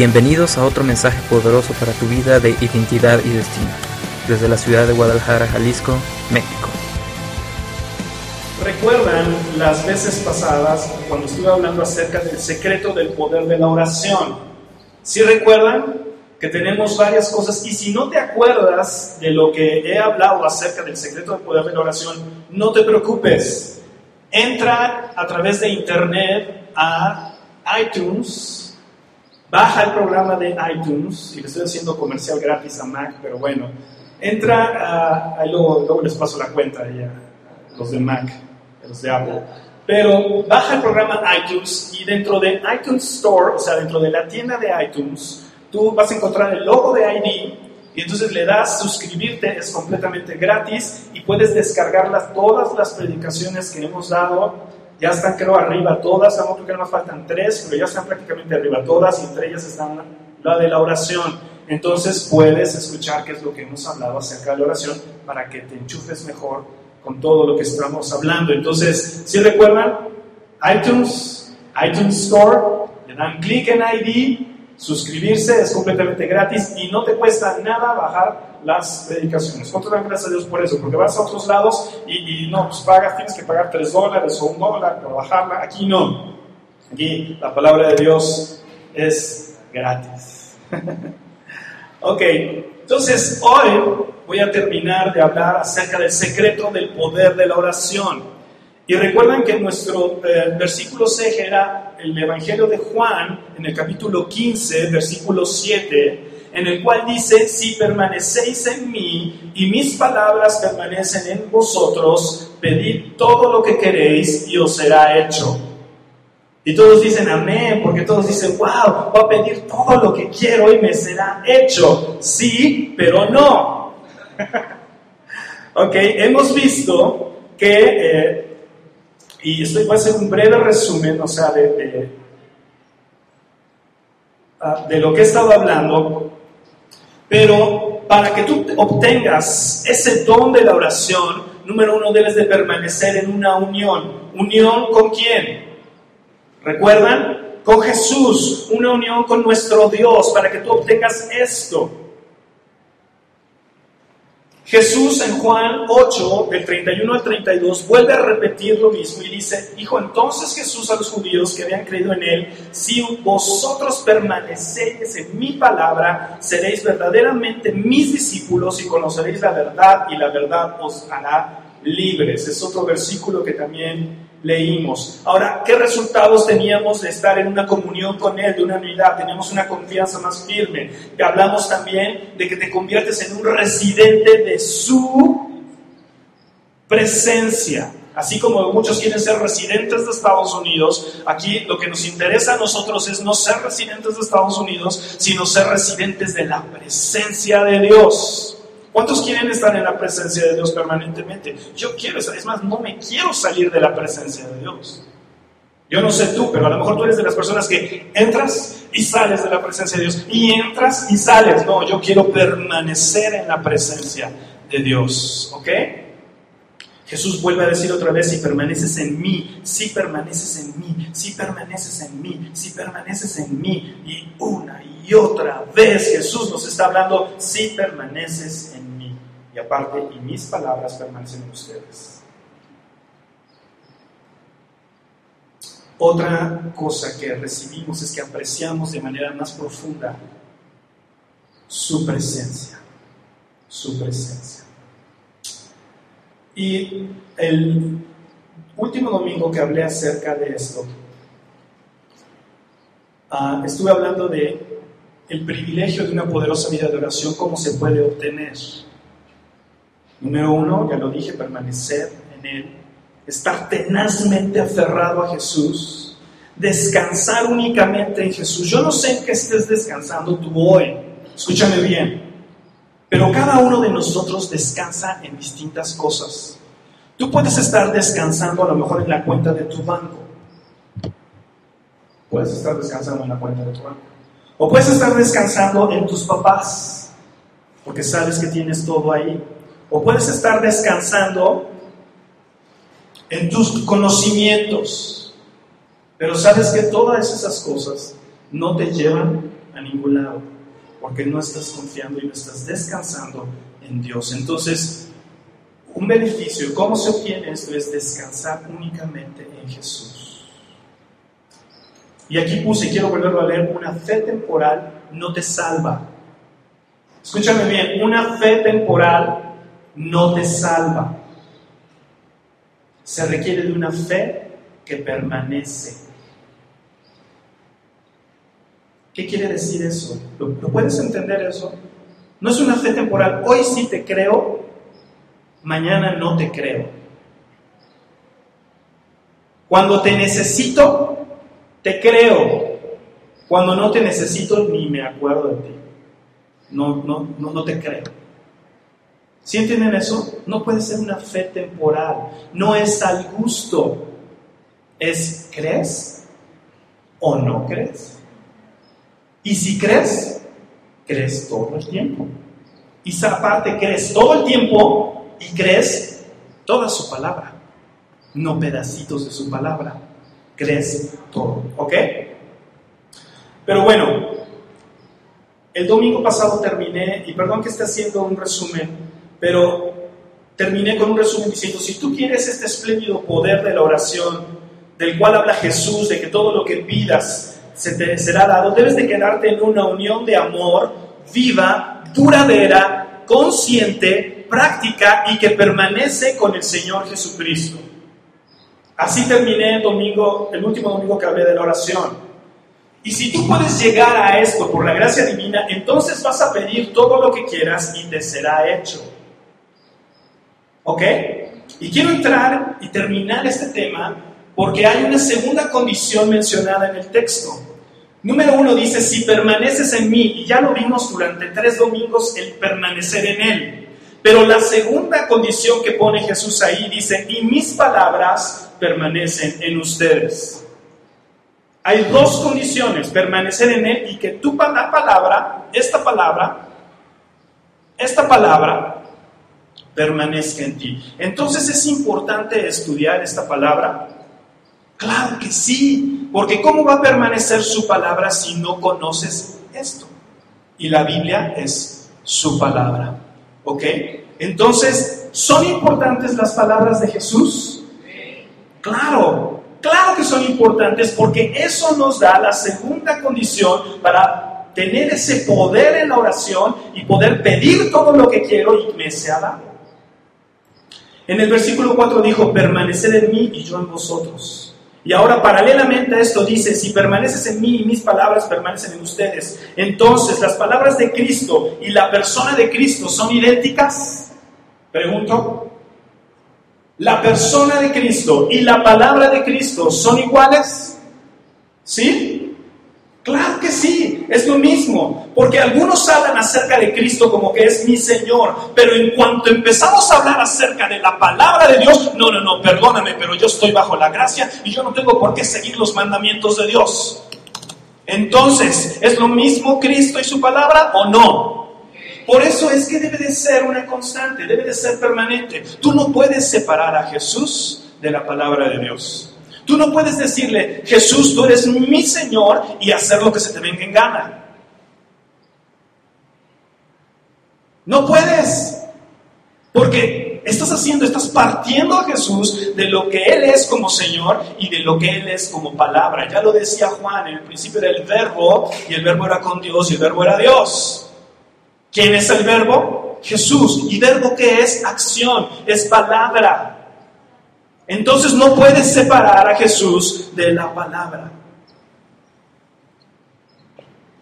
Bienvenidos a otro mensaje poderoso para tu vida de identidad y destino, desde la ciudad de Guadalajara, Jalisco, México. ¿Recuerdan las veces pasadas cuando estuve hablando acerca del secreto del poder de la oración? ¿Sí recuerdan? Que tenemos varias cosas y si no te acuerdas de lo que he hablado acerca del secreto del poder de la oración, no te preocupes. Entra a través de internet a iTunes, baja el programa de iTunes, y le estoy haciendo comercial gratis a Mac, pero bueno, entra, a, luego, luego les paso la cuenta a los de Mac, los de Apple. Pero baja el programa iTunes y dentro de iTunes Store, o sea, dentro de la tienda de iTunes, tú vas a encontrar el logo de ID y entonces le das suscribirte, es completamente gratis y puedes descargarlas todas las predicaciones que hemos dado. Ya están creo arriba todas, a creo que nos faltan tres, pero ya están prácticamente arriba todas y entre ellas están la de la oración. Entonces puedes escuchar qué es lo que hemos hablado acerca de la oración para que te enchufes mejor con todo lo que estamos hablando. Entonces, si recuerdan, iTunes, iTunes Store, le dan clic en ID Suscribirse es completamente gratis y no te cuesta nada bajar las predicaciones. ¿Cuánto dan gracias a Dios por eso? Porque vas a otros lados y, no, pues pagas, tienes que pagar 3 dólares o un dólar para bajarla. Aquí no. Aquí la palabra de Dios es gratis. ok, entonces hoy voy a terminar de hablar acerca del secreto del poder de la oración. Y recuerden que nuestro eh, versículo 6 era el Evangelio de Juan, en el capítulo 15, versículo 7, en el cual dice, si permanecéis en mí y mis palabras permanecen en vosotros, pedid todo lo que queréis y os será hecho. Y todos dicen amén, porque todos dicen, wow, voy a pedir todo lo que quiero y me será hecho. Sí, pero no. ok, hemos visto que eh, y estoy, voy a un breve resumen, o sea, de, de, ah, de lo que he estado hablando, pero para que tú obtengas ese don de la oración, número uno, debes de permanecer en una unión. ¿Unión con quién? ¿Recuerdan? Con Jesús, una unión con nuestro Dios, para que tú obtengas esto. Jesús en Juan 8, del 31 al 32, vuelve a repetir lo mismo y dice, dijo entonces Jesús a los judíos que habían creído en él, si vosotros permanecéis en mi palabra, seréis verdaderamente mis discípulos y conoceréis la verdad y la verdad os hará libres. Es otro versículo que también leímos. Ahora, ¿qué resultados teníamos de estar en una comunión con Él, de una unidad? Teníamos una confianza más firme. Hablamos también de que te conviertes en un residente de su presencia. Así como muchos quieren ser residentes de Estados Unidos, aquí lo que nos interesa a nosotros es no ser residentes de Estados Unidos, sino ser residentes de la presencia de Dios. ¿Cuántos quieren estar en la presencia de Dios permanentemente? Yo quiero, es más, no me quiero salir de la presencia de Dios. Yo no sé tú, pero a lo mejor tú eres de las personas que entras y sales de la presencia de Dios. Y entras y sales. No, yo quiero permanecer en la presencia de Dios. ¿Ok? Jesús vuelve a decir otra vez, si permaneces en mí, si permaneces en mí, si permaneces en mí, si permaneces en mí. Y una y otra vez Jesús nos está hablando, si permaneces en mí. Y aparte, y mis palabras permanecen en ustedes. Otra cosa que recibimos es que apreciamos de manera más profunda su presencia, su presencia. Y el último domingo que hablé acerca de esto, uh, estuve hablando de el privilegio de una poderosa vida de oración, cómo se puede obtener. Número uno, ya lo dije, permanecer en Él, estar tenazmente aferrado a Jesús, descansar únicamente en Jesús. Yo no sé en qué estés descansando tú hoy, escúchame bien, pero cada uno de nosotros descansa en distintas cosas. Tú puedes estar descansando a lo mejor en la cuenta de tu banco. Puedes estar descansando en la cuenta de tu banco. O puedes estar descansando en tus papás, porque sabes que tienes todo ahí. O puedes estar descansando en tus conocimientos. Pero sabes que todas esas cosas no te llevan a ningún lado, porque no estás confiando y no estás descansando en Dios. Entonces, un beneficio, ¿cómo se obtiene esto? Es descansar únicamente en Jesús. Y aquí puse, quiero volverlo a leer, una fe temporal no te salva. Escúchame bien, una fe temporal no te salva. Se requiere de una fe que permanece. ¿Qué quiere decir eso? ¿Lo, puedes entender eso? No es una fe temporal. Hoy sí te creo, mañana no te creo. Cuando te necesito, te creo. Cuando no te necesito, ni me acuerdo de ti. No, no, no, no te creo. ¿Sí entienden eso? No puede ser una fe temporal. No es al gusto. Es ¿crees o no crees? Y si crees, crees todo el tiempo. Y esa parte crees todo el tiempo y crees toda su palabra, no pedacitos de su palabra. Crees todo, ¿ok? Pero bueno, el domingo pasado terminé, y perdón que esté haciendo un resumen, pero terminé con un resumen diciendo, si tú quieres este espléndido poder de la oración, del cual habla Jesús, de que todo lo que pidas se te será dado, debes de quedarte en una unión de amor viva, duradera, consciente, práctica y que permanece con el Señor Jesucristo. Así terminé el domingo, el último domingo que hablé de la oración. Y si tú puedes llegar a esto por la gracia divina, entonces vas a pedir todo lo que quieras y te será hecho. ¿Ok? Y quiero entrar y terminar este tema porque hay una segunda condición mencionada en el texto. Número uno dice, si permaneces en mí, y ya lo vimos durante tres domingos, el permanecer en Él. Pero la segunda condición que pone Jesús ahí dice, y mis palabras permanecen en ustedes. Hay dos condiciones, permanecer en Él y que tu palabra, esta palabra, esta palabra permanezca en ti. Entonces es importante estudiar esta palabra. Claro que sí, porque ¿cómo va a permanecer su palabra si no conoces esto? Y la Biblia es su palabra. ¿Ok? Entonces, ¿son importantes las palabras de Jesús? Claro, Claro que son importantes porque eso nos da la segunda condición para tener ese poder en la oración y poder pedir todo lo que quiero y me sea dado. En el versículo 4 dijo, permaneced en mí y yo en vosotros. Y ahora paralelamente a esto dice, si permaneces en mí y mis palabras permanecen en ustedes, entonces las palabras de Cristo y la persona de Cristo son idénticas. Pregunto, la persona de Cristo y la palabra de Cristo son iguales? ¿Sí? Claro que sí, es lo mismo, porque algunos hablan acerca de Cristo como que es mi Señor, pero en cuanto empezamos a hablar acerca de la palabra de Dios, no, no, no, perdóname, pero yo estoy bajo la gracia y yo no tengo por qué seguir los mandamientos de Dios. Entonces, ¿es lo mismo Cristo y su palabra o no? Por eso es que debe de ser una constante, debe de ser permanente. Tú no puedes separar a Jesús de la palabra de Dios. Tú no puedes decirle, Jesús, tú eres mi Señor y hacer lo que se te venga en gana. No puedes. Porque estás haciendo, estás partiendo a Jesús de lo que Él es como Señor y de lo que Él es como palabra. Ya lo decía Juan, en el principio era el verbo y el verbo era con Dios y el verbo era Dios. ¿Quién es el verbo? Jesús. ¿Y verbo qué es? Acción, es palabra. Entonces no puedes separar a Jesús de la palabra.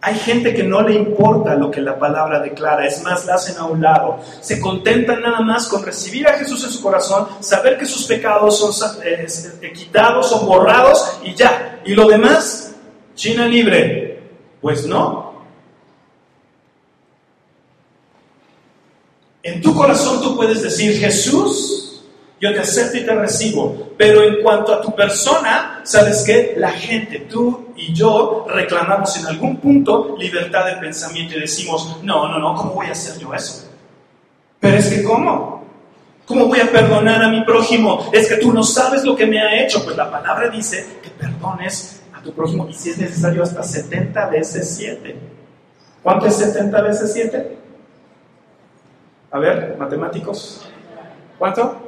Hay gente que no le importa lo que la palabra declara, es más, la hacen a un lado. Se contentan nada más con recibir a Jesús en su corazón, saber que sus pecados son eh, eh, quitados, son borrados y ya. Y lo demás, China libre. Pues no, En tu corazón tú puedes decir, Jesús, yo te acepto y te recibo. Pero en cuanto a tu persona, ¿sabes qué? La gente, tú y yo, reclamamos en algún punto libertad de pensamiento y decimos, no, no, no, ¿cómo voy a hacer yo eso? Pero es que, ¿cómo? ¿Cómo voy a perdonar a mi prójimo? Es que tú no sabes lo que me ha hecho. Pues la palabra dice que perdones a tu prójimo y si es necesario hasta 70 veces 7. ¿Cuánto es 70 veces 7? A ver, matemáticos. ¿Cuánto?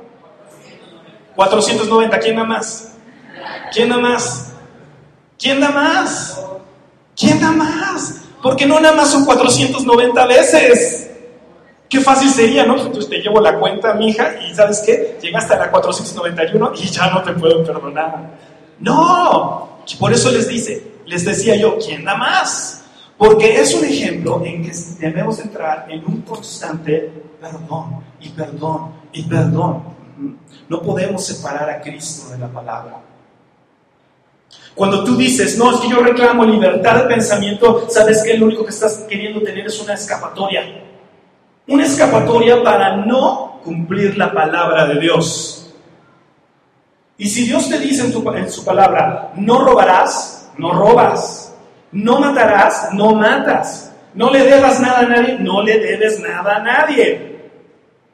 490. ¿Quién da más? ¿Quién da más? ¿Quién da más? ¿Quién da más? Porque no nada más son 490 veces. Qué fácil sería, ¿no? Entonces te llevo la cuenta, mi hija, y ¿sabes qué? Llegaste a la 491 y ya no te puedo perdonar. No, por eso les dice, les decía yo, ¿quién da más? Porque es un ejemplo en que debemos entrar en un constante perdón y perdón y perdón. No podemos separar a Cristo de la palabra. Cuando tú dices, no, es que yo reclamo libertad de pensamiento, sabes que lo único que estás queriendo tener es una escapatoria. Una escapatoria para no cumplir la palabra de Dios. Y si Dios te dice en, en su palabra, no robarás, no robas. No matarás, no matas. No le debas nada a nadie, no le debes nada a nadie.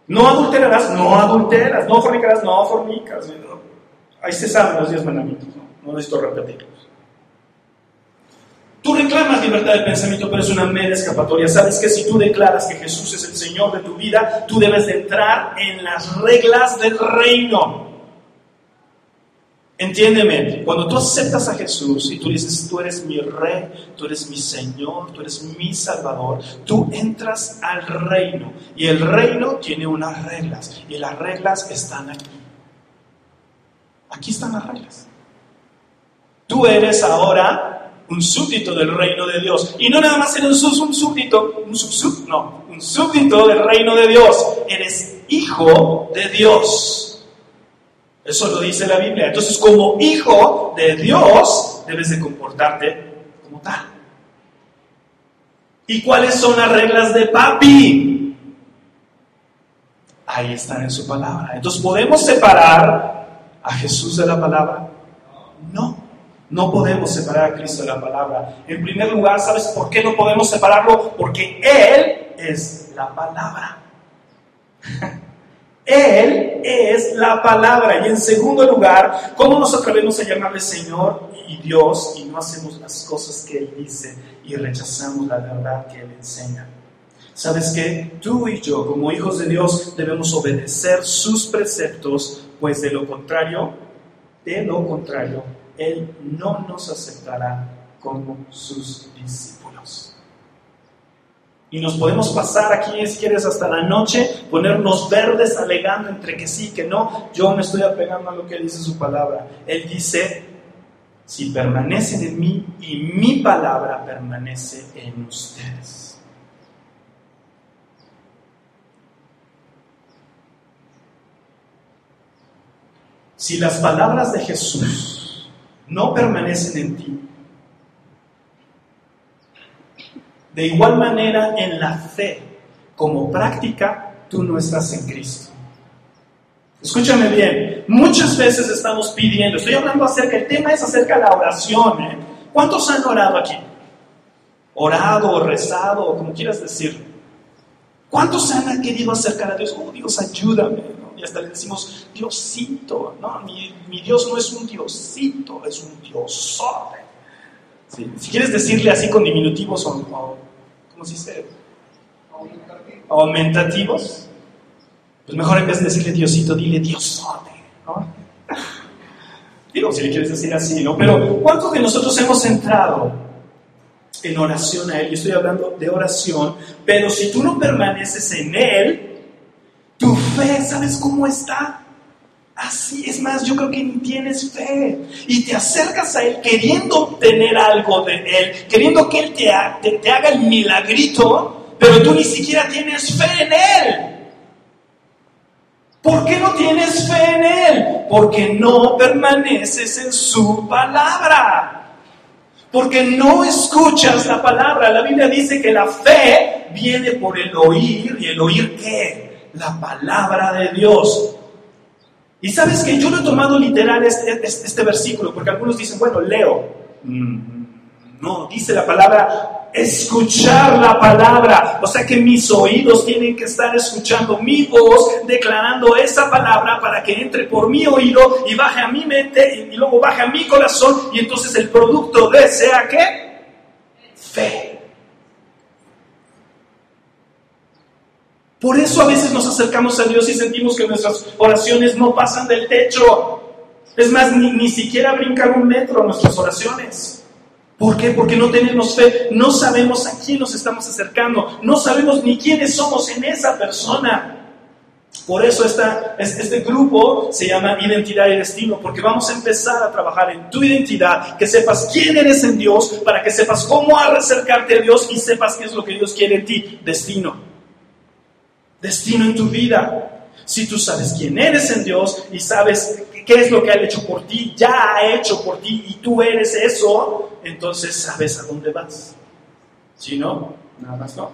No adulterarás, no adulteras. No fornicarás, no fornicas. Ahí se saben los diez mandamientos. No necesito repetirlos. Tú reclamas libertad de pensamiento, pero es una mera escapatoria. Sabes que si tú declaras que Jesús es el Señor de tu vida, tú debes de entrar en las reglas del reino. Entiéndeme, cuando tú aceptas a Jesús y tú dices, tú eres mi rey, tú eres mi Señor, tú eres mi Salvador, tú entras al reino y el reino tiene unas reglas y las reglas están aquí. Aquí están las reglas. Tú eres ahora un súbdito del reino de Dios. Y no nada más eres un súbdito, un sub, no, un súbdito del reino de Dios. Eres hijo de Dios. Eso lo dice la Biblia. Entonces, como hijo de Dios, debes de comportarte como tal. ¿Y cuáles son las reglas de papi? Ahí están en su palabra. Entonces, ¿podemos separar a Jesús de la palabra? No. No podemos separar a Cristo de la palabra. En primer lugar, ¿sabes por qué no podemos separarlo? Porque Él es la palabra. Él es la palabra. Y en segundo lugar, ¿cómo nos atrevemos a llamarle Señor y Dios y no hacemos las cosas que Él dice y rechazamos la verdad que Él enseña? ¿Sabes qué? Tú y yo, como hijos de Dios, debemos obedecer sus preceptos, pues de lo contrario, de lo contrario, él no nos aceptará como sus discípulos. Y nos podemos pasar aquí, si quieres, hasta la noche, ponernos verdes alegando entre que sí, que no. Yo me estoy apegando a lo que dice su palabra. Él dice, si permanecen en mí y mi palabra permanece en ustedes. Si las palabras de Jesús no permanecen en ti. De igual manera, en la fe, como práctica, tú no estás en Cristo. Escúchame bien, muchas veces estamos pidiendo, estoy hablando acerca, el tema es acerca de la oración. ¿eh? ¿Cuántos han orado aquí? Orado o rezado, o como quieras decir. ¿Cuántos han querido acercar a Dios? Oh Dios, ayúdame y hasta le decimos Diosito. No, mi, Dios no es un Diosito, es un Diosote. Si quieres decirle así con diminutivos o, ¿cómo se dice? Aumentativos. Pues mejor en vez de decirle Diosito, dile Diosote. ¿no? Digo, si le quieres decir así, ¿no? Pero ¿cuántos de nosotros hemos entrado en oración a Él? Yo estoy hablando de oración, pero si tú no permaneces en Él, tu fe, ¿sabes cómo está? Así es más, yo creo que ni tienes fe. Y te acercas a Él queriendo obtener algo de Él, queriendo que Él te, te, haga el milagrito, pero tú ni siquiera tienes fe en Él. ¿Por qué no tienes fe en Él? Porque no permaneces en su palabra. Porque no escuchas la palabra. La Biblia dice que la fe viene por el oír. ¿Y el oír qué? la palabra de Dios. Y sabes que yo lo he tomado literal este, este, este, versículo, porque algunos dicen, bueno, leo. Mm, no, dice la palabra, escuchar la palabra. O sea que mis oídos tienen que estar escuchando mi voz, declarando esa palabra para que entre por mi oído y baje a mi mente y, luego baje a mi corazón y entonces el producto de sea qué? Fe. Por eso a veces nos acercamos a Dios y sentimos que nuestras oraciones no pasan del techo. Es más, ni, ni siquiera brincan un metro nuestras oraciones. ¿Por qué? Porque no tenemos fe, no sabemos a quién nos estamos acercando, no sabemos ni quiénes somos en esa persona. Por eso esta, este grupo se llama Identidad y Destino, porque vamos a empezar a trabajar en tu identidad, que sepas quién eres en Dios, para que sepas cómo acercarte a Dios y sepas qué es lo que Dios quiere en ti. Destino. Destino en tu vida. Si tú sabes quién eres en Dios y sabes qué es lo que ha hecho por ti, ya ha hecho por ti y tú eres eso, entonces sabes a dónde vas. Si no, nada más no.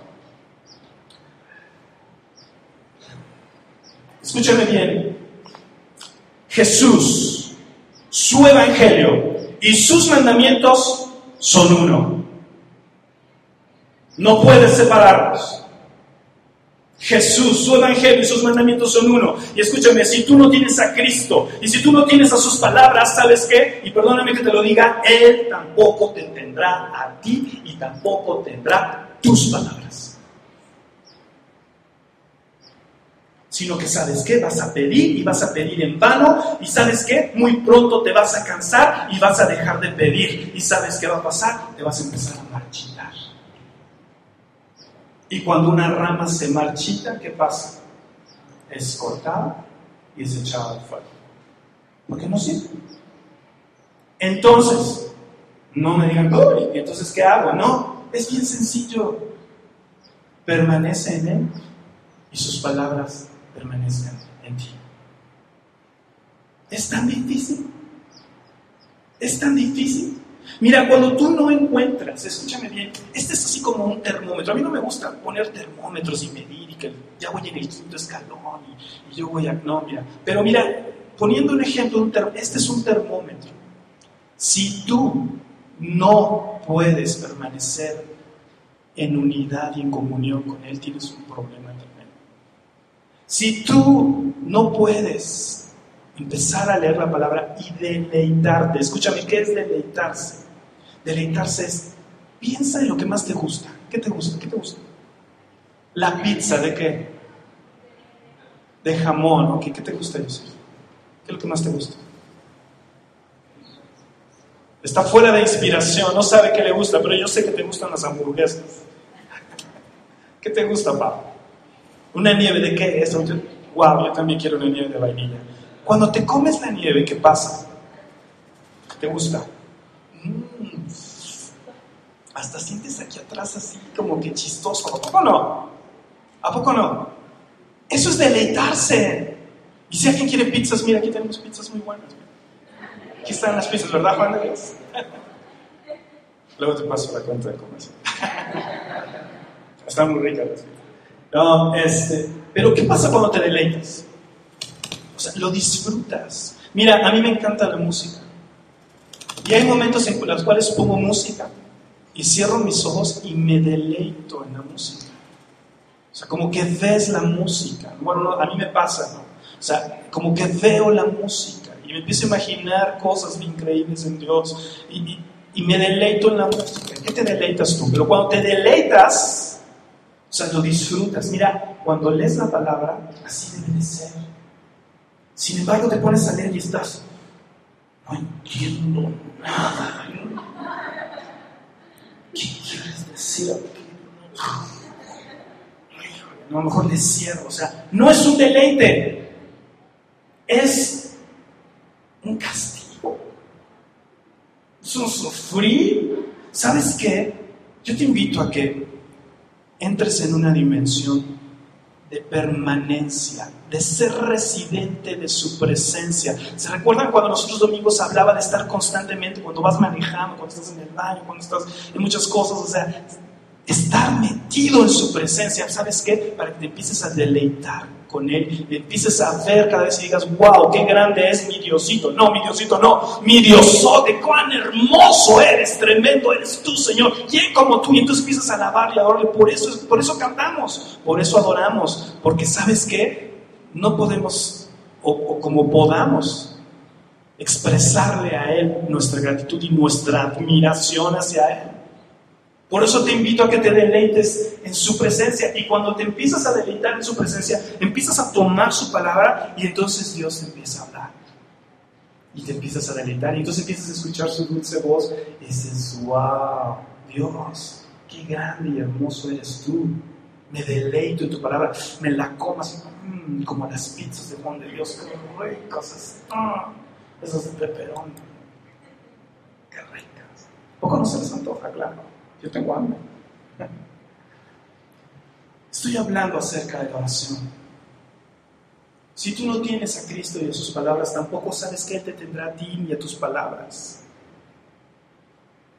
Escúchame bien. Jesús, su evangelio y sus mandamientos son uno. No puedes separarlos. Jesús, su evangelio y sus mandamientos son uno. Y escúchame, si tú no tienes a Cristo y si tú no tienes a sus palabras, ¿sabes qué? Y perdóname que te lo diga, Él tampoco te tendrá a ti y tampoco tendrá tus palabras. Sino que sabes qué, vas a pedir y vas a pedir en vano y sabes qué, muy pronto te vas a cansar y vas a dejar de pedir. Y sabes qué va a pasar, te vas a empezar a marchitar. Y cuando una rama se marchita, ¿qué pasa? Es cortada y es echada al fuego. Porque no sirve. Entonces, no me digan, ¿y entonces qué hago? No, es bien sencillo. Permanece en Él y sus palabras permanezcan en ti. Es tan difícil. Es tan difícil. Mira, cuando tú no encuentras, escúchame bien, este es así como un termómetro. A mí no me gusta poner termómetros y medir y que ya voy en el quinto escalón y, yo voy a... No, mira. Pero mira, poniendo un ejemplo, este es un termómetro. Si tú no puedes permanecer en unidad y en comunión con Él, tienes un problema tremendo. Si tú no puedes empezar a leer la palabra y deleitarte. Escúchame, ¿qué es deleitarse? Deleitarse es, piensa en lo que más te gusta. ¿Qué te gusta? ¿Qué te gusta? La pizza, ¿de qué? De jamón, ¿Qué te gusta, Joseph? ¿Qué es lo que más te gusta? Está fuera de inspiración, no sabe qué le gusta, pero yo sé que te gustan las hamburguesas. ¿Qué te gusta, Pablo? ¿Una nieve de qué? Eso, wow, yo también quiero una nieve de vainilla. Cuando te comes la nieve, ¿qué pasa? ¿Te gusta? Mm. Hasta sientes aquí atrás así como que chistoso. ¿A poco no? ¿A poco no? Eso es deleitarse. Y si alguien quiere pizzas, mira, aquí tenemos pizzas muy buenas. Aquí están las pizzas, ¿verdad, Juan Dios? Luego te paso la cuenta de comercio. Están muy ricas las pizzas. No, este, pero ¿qué pasa cuando te deleitas? Lo disfrutas. Mira, a mí me encanta la música. Y hay momentos en los cuales pongo música y cierro mis ojos y me deleito en la música. O sea, como que ves la música. Bueno, a mí me pasa, ¿no? O sea, como que veo la música y me empiezo a imaginar cosas increíbles en Dios y, y me deleito en la música. ¿Qué te deleitas tú? Pero cuando te deleitas, o sea, lo disfrutas. Mira, cuando lees la palabra, así debe de ser. Sin embargo, te pones a leer y estás, no entiendo nada. ¿Qué quieres decir? A lo mejor le. O sea, no es un deleite, es un castigo. Es un sufrir. ¿Sabes qué? Yo te invito a que entres en una dimensión de permanencia, de ser residente de su presencia. ¿Se recuerdan cuando nosotros domingos hablaba de estar constantemente, cuando vas manejando, cuando estás en el baño, cuando estás en muchas cosas? O sea, estar metido en su presencia, ¿sabes qué? Para que te empieces a deleitar con Él, y empieces a ver cada vez y digas, wow, qué grande es mi Diosito. No, mi Diosito, no, mi Diosote, cuán hermoso eres, tremendo eres tú, Señor. ¿Quién como tú? Y entonces empiezas a alabarle, a adorarle. Por eso, por eso cantamos, por eso adoramos, porque ¿sabes qué? No podemos, o como podamos, expresarle a Él nuestra gratitud y nuestra admiración hacia Él. Por eso te invito a que te deleites en su presencia. Y cuando te empiezas a deleitar en su presencia, empiezas a tomar su palabra y entonces Dios empieza a hablar. Y te empiezas a deleitar y entonces empiezas a escuchar su dulce voz y dices, wow, Dios, qué grande y hermoso eres tú. Me deleito en tu palabra, me la como como las pizzas de Juan de Dios, qué ricas están, esas de peperón, qué ricas. Poco no se les antoja, claro. Yo tengo hambre. Estoy hablando acerca de la oración. Si tú no tienes a Cristo y a sus palabras, tampoco sabes que Él te tendrá a ti ni a tus palabras.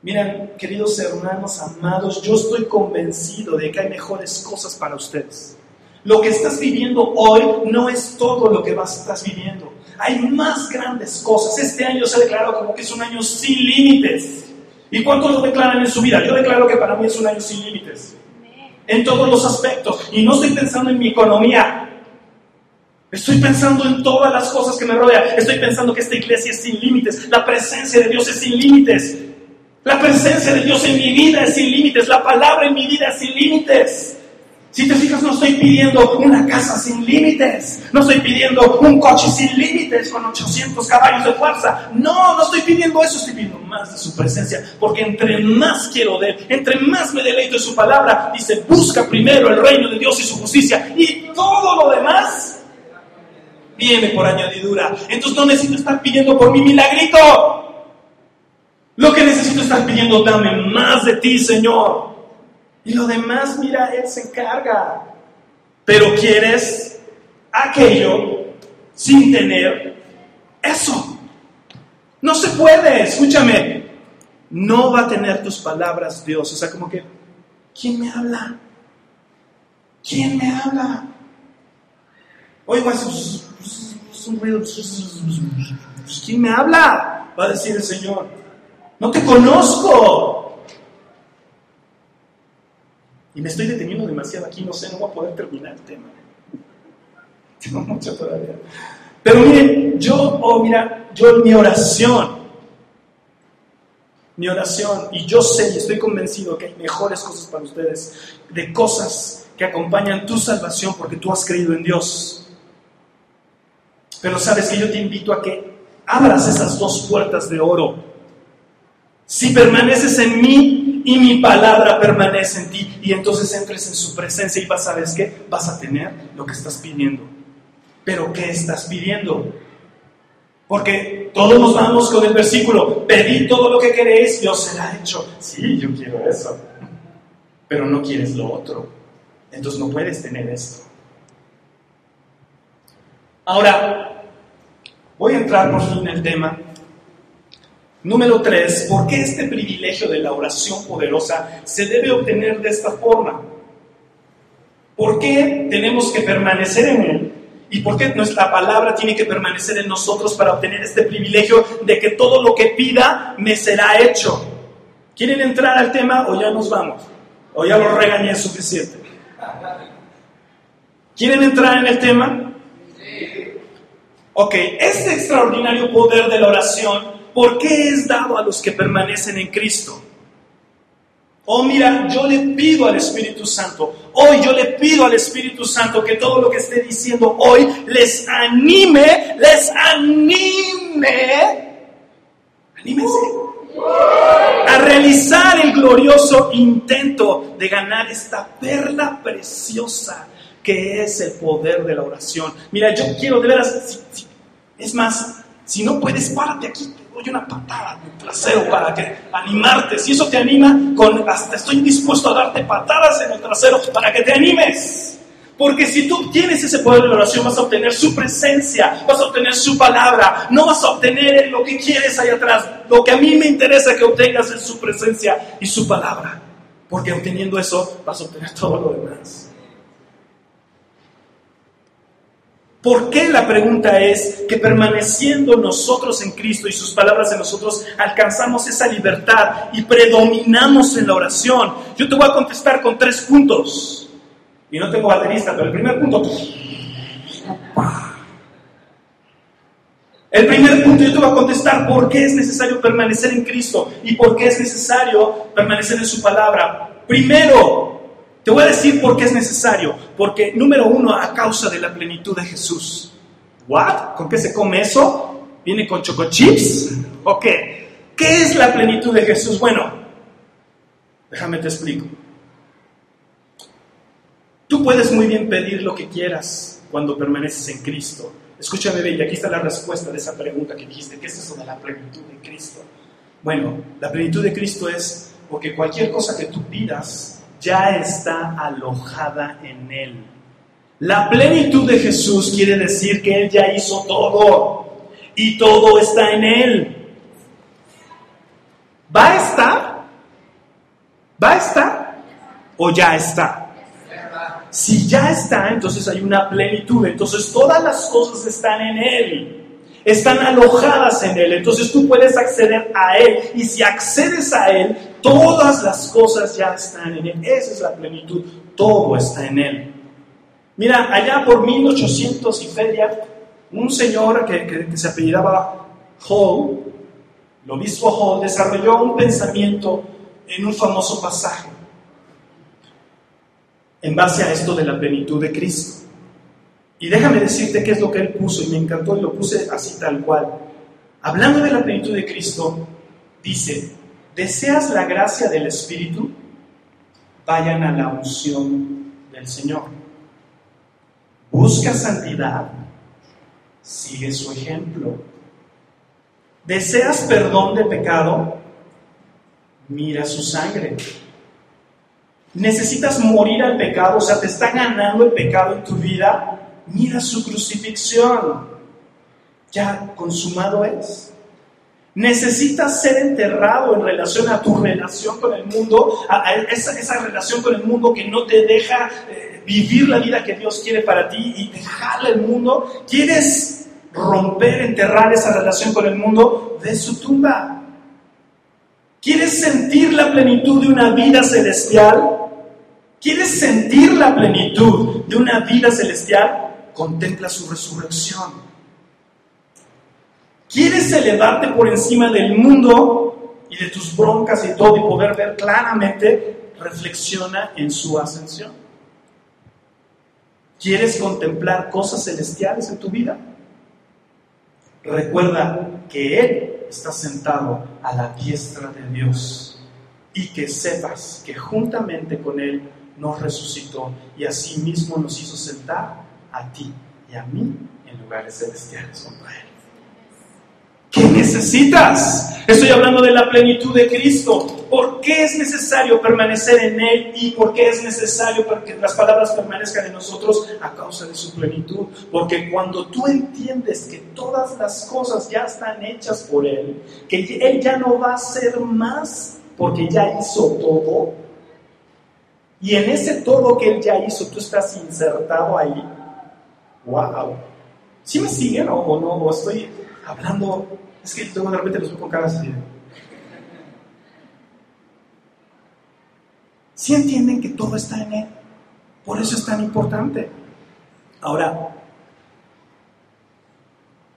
Miren, queridos hermanos amados, yo estoy convencido de que hay mejores cosas para ustedes. Lo que estás viviendo hoy no es todo lo que vas, estás viviendo. Hay más grandes cosas. Este año se ha declarado como que es un año sin límites. ¿Y cuántos lo declaran en su vida? Yo declaro que para mí es un año sin límites. En todos los aspectos. Y no estoy pensando en mi economía. Estoy pensando en todas las cosas que me rodean. Estoy pensando que esta iglesia es sin límites. La presencia de Dios es sin límites. La presencia de Dios en mi vida es sin límites. La palabra en mi vida es sin límites. Si te fijas, no estoy pidiendo una casa sin límites, no estoy pidiendo un coche sin límites con 800 caballos de fuerza. No, no estoy pidiendo eso, estoy pidiendo más de su presencia, porque entre más quiero de él, entre más me deleito en su palabra, dice, busca primero el reino de Dios y su justicia, y todo lo demás viene por añadidura. Entonces no necesito estar pidiendo por mi milagrito. Lo que necesito estar pidiendo, dame más de ti, Señor. Y lo demás, mira, Él se encarga. Pero quieres aquello sin tener eso. No se puede, escúchame. No va a tener tus palabras Dios. O sea, como que, ¿quién me habla? ¿Quién me habla? Oigo un ruido. ¿Quién me habla? Va a decir el Señor. No te conozco. Y me estoy deteniendo demasiado aquí, no sé, no voy a poder terminar el tema. Tengo mucho todavía. Pero miren, yo, oh, mira, yo mi oración, mi oración, y yo sé y estoy convencido que hay mejores cosas para ustedes, de cosas que acompañan tu salvación porque tú has creído en Dios. Pero sabes que yo te invito a que abras esas dos puertas de oro. Si permaneces en mí, y mi palabra permanece en ti. Y entonces entres en su presencia y vas, ¿sabes qué? Vas a tener lo que estás pidiendo. Pero ¿qué estás pidiendo? Porque todos nos vamos con el versículo, pedid todo lo que queréis y os será hecho. Sí, yo quiero eso. Pero no quieres lo otro. Entonces no puedes tener esto. Ahora, voy a entrar por fin en el tema Número tres, ¿por qué este privilegio de la oración poderosa se debe obtener de esta forma? ¿Por qué tenemos que permanecer en Él? ¿Y por qué nuestra palabra tiene que permanecer en nosotros para obtener este privilegio de que todo lo que pida me será hecho? ¿Quieren entrar al tema o ya nos vamos? ¿O ya lo regañé suficiente? ¿Quieren entrar en el tema? Ok, este extraordinario poder de la oración ¿Por qué es dado a los que permanecen en Cristo? Oh, mira, yo le pido al Espíritu Santo, hoy yo le pido al Espíritu Santo que todo lo que esté diciendo hoy les anime, les anime, anímense, a realizar el glorioso intento de ganar esta perla preciosa que es el poder de la oración. Mira, yo quiero de veras, es más, si no puedes, párate aquí, doy una patada en el trasero para que animarte. Si eso te anima, con, hasta estoy dispuesto a darte patadas en el trasero para que te animes. Porque si tú tienes ese poder de oración, vas a obtener su presencia, vas a obtener su palabra, no vas a obtener lo que quieres allá atrás. Lo que a mí me interesa que obtengas es su presencia y su palabra. Porque obteniendo eso, vas a obtener todo lo demás. ¿Por qué la pregunta es que permaneciendo nosotros en Cristo y sus palabras en nosotros, alcanzamos esa libertad y predominamos en la oración? Yo te voy a contestar con tres puntos. Y no tengo baterista, pero el primer punto. El primer punto yo te voy a contestar por qué es necesario permanecer en Cristo y por qué es necesario permanecer en su palabra. Primero, te voy a decir por qué es necesario. Porque, número uno, a causa de la plenitud de Jesús. ¿What? ¿Con qué se come eso? ¿Viene con chocochips? Ok. ¿Qué es la plenitud de Jesús? Bueno, déjame te explico. Tú puedes muy bien pedir lo que quieras cuando permaneces en Cristo. Escúchame y aquí está la respuesta de esa pregunta que dijiste, ¿qué es eso de la plenitud de Cristo? Bueno, la plenitud de Cristo es porque cualquier cosa que tú pidas ya está alojada en Él. La plenitud de Jesús quiere decir que Él ya hizo todo y todo está en Él. ¿Va a estar? ¿Va a estar? ¿O ya está? Si ya está, entonces hay una plenitud. Entonces todas las cosas están en Él. Están alojadas en Él. Entonces tú puedes acceder a Él. Y si accedes a Él, todas las cosas ya están en Él. Esa es la plenitud. Todo está en Él. Mira, allá por 1800 y feria, un señor que, que se apellidaba Hall, el obispo Hall, desarrolló un pensamiento en un famoso pasaje en base a esto de la plenitud de Cristo. Y déjame decirte qué es lo que él puso, y me encantó y lo puse así tal cual. Hablando de la plenitud de Cristo, dice, ¿deseas la gracia del Espíritu? Vayan a la unción del Señor. Busca santidad, sigue su ejemplo. ¿Deseas perdón de pecado? Mira su sangre. Necesitas morir al pecado, o sea, te está ganando el pecado en tu vida. Mira su crucifixión. Ya consumado es. Necesitas ser enterrado en relación a tu relación con el mundo, a, esa, relación con el mundo que no te deja eh, vivir la vida que Dios quiere para ti y dejarle el mundo. ¿Quieres romper, enterrar esa relación con el mundo? De su tumba. ¿Quieres sentir la plenitud de una vida celestial? ¿Quieres sentir la plenitud de una vida celestial? Contempla su resurrección. ¿Quieres elevarte por encima del mundo y de tus broncas y todo y poder ver claramente? Reflexiona en su ascensión. ¿Quieres contemplar cosas celestiales en tu vida? Recuerda que Él está sentado a la diestra de Dios y que sepas que juntamente con Él nos resucitó y así mismo nos hizo sentar a ti y a mí en lugares celestiales junto a Él. ¿Qué necesitas? Estoy hablando de la plenitud de Cristo. ¿Por qué es necesario permanecer en Él y por qué es necesario que las palabras permanezcan en nosotros a causa de su plenitud? Porque cuando tú entiendes que todas las cosas ya están hechas por Él, que Él ya no va a ser más porque ya hizo todo, y en ese todo que Él ya hizo, tú estás insertado ahí. ¡Wow! ¿Sí me siguen o, no? ¿O estoy hablando? Es que luego de repente los veo con caras así. ¿Sí entienden que todo está en Él? Por eso es tan importante. Ahora,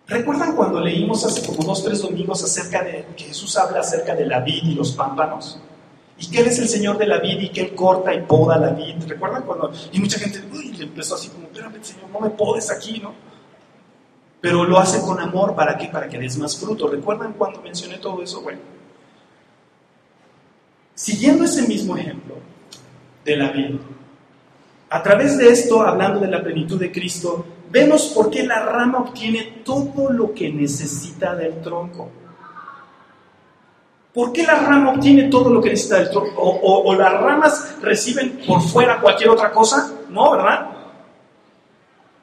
¿recuerdan cuando leímos hace como dos, tres domingos acerca de que Jesús habla acerca de la vid y los pámpanos? y que Él es el Señor de la vida y que Él corta y poda la vid. ¿Recuerdan cuando? Y mucha gente uy, le empezó así como, espérame, Señor, no me podes aquí, ¿no? Pero lo hace con amor, ¿para qué? Para que des más fruto. ¿Recuerdan cuando mencioné todo eso? Bueno, siguiendo ese mismo ejemplo de la vida, a través de esto, hablando de la plenitud de Cristo, vemos por qué la rama obtiene todo lo que necesita del tronco. ¿Por qué la rama obtiene todo lo que necesita del tronco? O, las ramas reciben por fuera cualquier otra cosa? No, ¿verdad?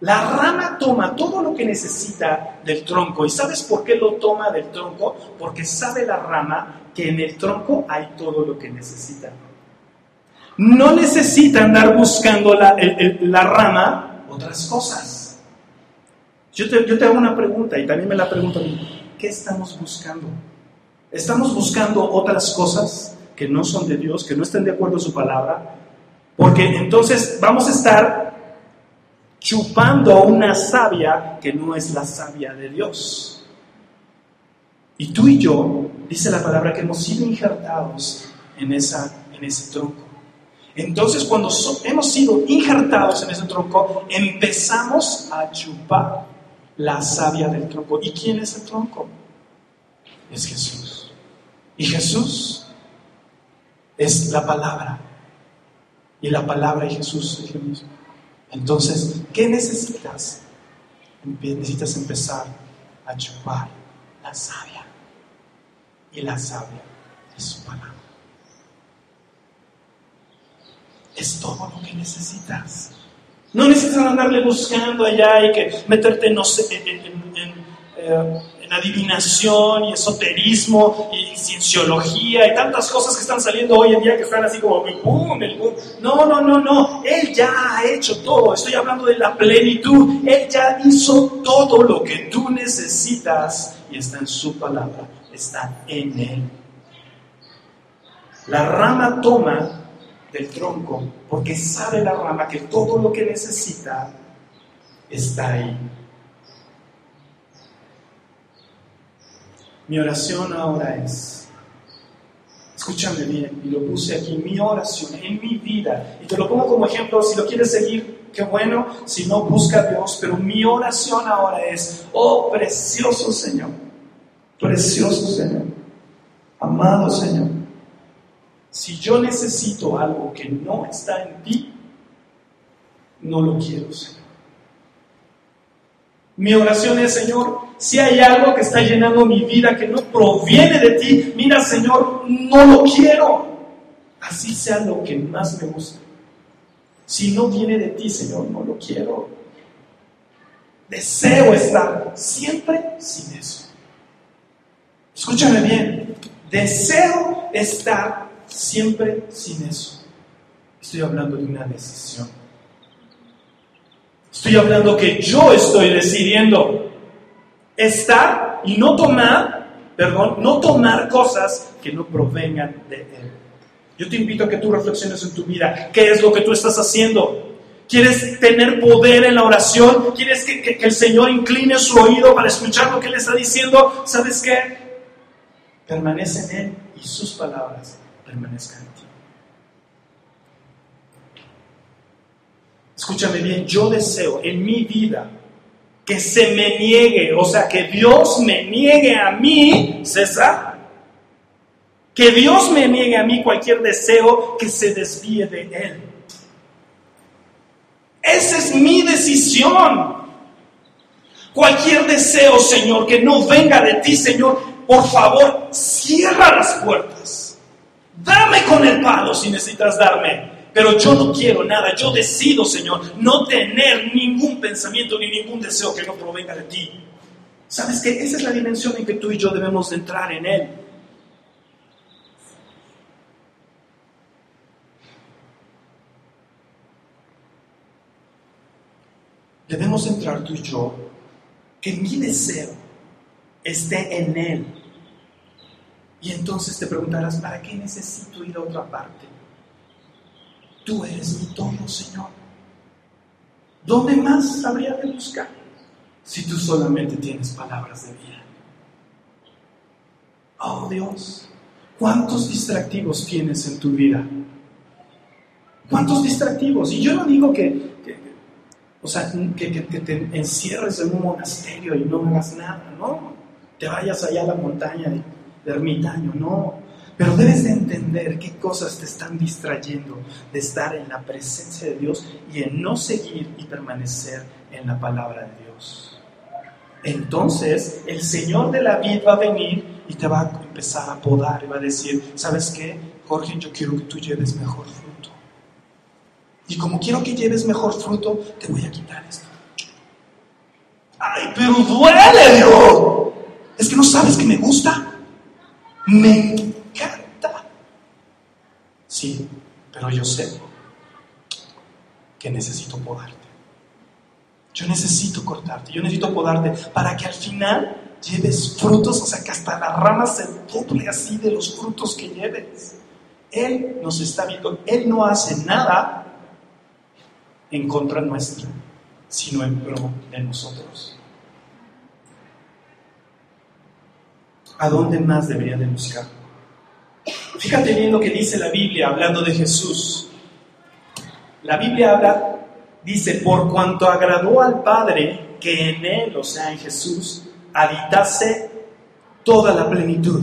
La rama toma todo lo que necesita del tronco. ¿Y sabes por qué lo toma del tronco? Porque sabe la rama que en el tronco hay todo lo que necesita. No necesita andar buscando la, la rama otras cosas. Yo te, yo te hago una pregunta y también me la pregunto a mí. ¿Qué estamos buscando? Estamos buscando otras cosas que no son de Dios, que no estén de acuerdo a su palabra, porque entonces vamos a estar chupando una savia que no es la savia de Dios. Y tú y yo, dice la palabra, que hemos sido injertados en, esa, en ese tronco. Entonces, cuando hemos sido injertados en ese tronco, empezamos a chupar la savia del tronco. ¿Y quién es el tronco? Es Jesús. Y Jesús es la palabra. Y la palabra y Jesús es lo mismo. Entonces, ¿qué necesitas? Necesitas empezar a chupar la savia. Y la savia es su palabra. Es todo lo que necesitas. No necesitas andarle buscando allá y que meterte, no sé, en, eh, adivinación y esoterismo y cienciología y tantas cosas que están saliendo hoy en día que están así como el boom, el boom. No, no, no, no. Él ya ha hecho todo. Estoy hablando de la plenitud. Él ya hizo todo lo que tú necesitas y está en su palabra. Está en Él. La rama toma del tronco, porque sabe la rama que todo lo que necesita está ahí. Mi oración ahora es, escúchame bien, y lo puse aquí, mi oración en mi vida, y te lo pongo como ejemplo, si lo quieres seguir, qué bueno, si no, busca a Dios, pero mi oración ahora es, oh precioso Señor, precioso Señor, amado Señor, si yo necesito algo que no está en ti, no lo quiero, Señor. Mi oración es, Señor, si hay algo que está llenando mi vida que no proviene de ti, mira, Señor, no lo quiero. Así sea lo que más me gusta. Si no viene de ti, Señor, no lo quiero. Deseo estar siempre sin eso. Escúchame bien. Deseo estar siempre sin eso. Estoy hablando de una decisión. Estoy hablando que yo estoy decidiendo estar y no tomar, perdón, no tomar cosas que no provengan de Él. Yo te invito a que tú reflexiones en tu vida. ¿Qué es lo que tú estás haciendo? ¿Quieres tener poder en la oración? ¿Quieres que, que el Señor incline su oído para escuchar lo que Él está diciendo? ¿Sabes qué? Permanece en Él y sus palabras permanezca en ti. Escúchame bien, yo deseo en mi vida que se me niegue, o sea, que Dios me niegue a mí, César, que Dios me niegue a mí cualquier deseo que se desvíe de Él. Esa es mi decisión. Cualquier deseo, Señor, que no venga de ti, Señor, por favor, cierra las puertas. Dame con el palo si necesitas darme. Pero yo no quiero nada. Yo decido, Señor, no tener ningún pensamiento ni ningún deseo que no provenga de ti. ¿Sabes qué? Esa es la dimensión en que tú y yo debemos de entrar en Él. Debemos entrar tú y yo que mi deseo esté en Él y entonces te preguntarás, ¿para qué necesito ir a otra parte? Tú eres mi todo, Señor. ¿Dónde más habría de buscar si tú solamente tienes palabras de vida? Oh Dios, ¿cuántos distractivos tienes en tu vida? ¿Cuántos distractivos? Y yo no digo que, o sea, que, te encierres en un monasterio y no hagas nada, no. Te vayas allá a la montaña y de ermitaño, no. Pero debes de entender qué cosas te están distrayendo de estar en la presencia de Dios y en no seguir y permanecer en la palabra de Dios. Entonces el Señor de la vida va a venir y te va a empezar a podar y va a decir, ¿sabes qué? Jorge, yo quiero que tú lleves mejor fruto. Y como quiero que lleves mejor fruto, te voy a quitar esto. Ay, pero duele, Dios. Es que no sabes que me gusta. Me. Sí, pero yo sé que necesito podarte. Yo necesito cortarte, yo necesito podarte para que al final lleves frutos, o sea, que hasta la rama se doble así de los frutos que lleves. Él nos está viendo, Él no hace nada en contra nuestra, sino en pro de nosotros. ¿a dónde más debería de buscar? Fíjate bien lo que dice la Biblia hablando de Jesús. La Biblia habla, dice, por cuanto agradó al Padre que en Él, o sea, en Jesús, habitase toda la plenitud.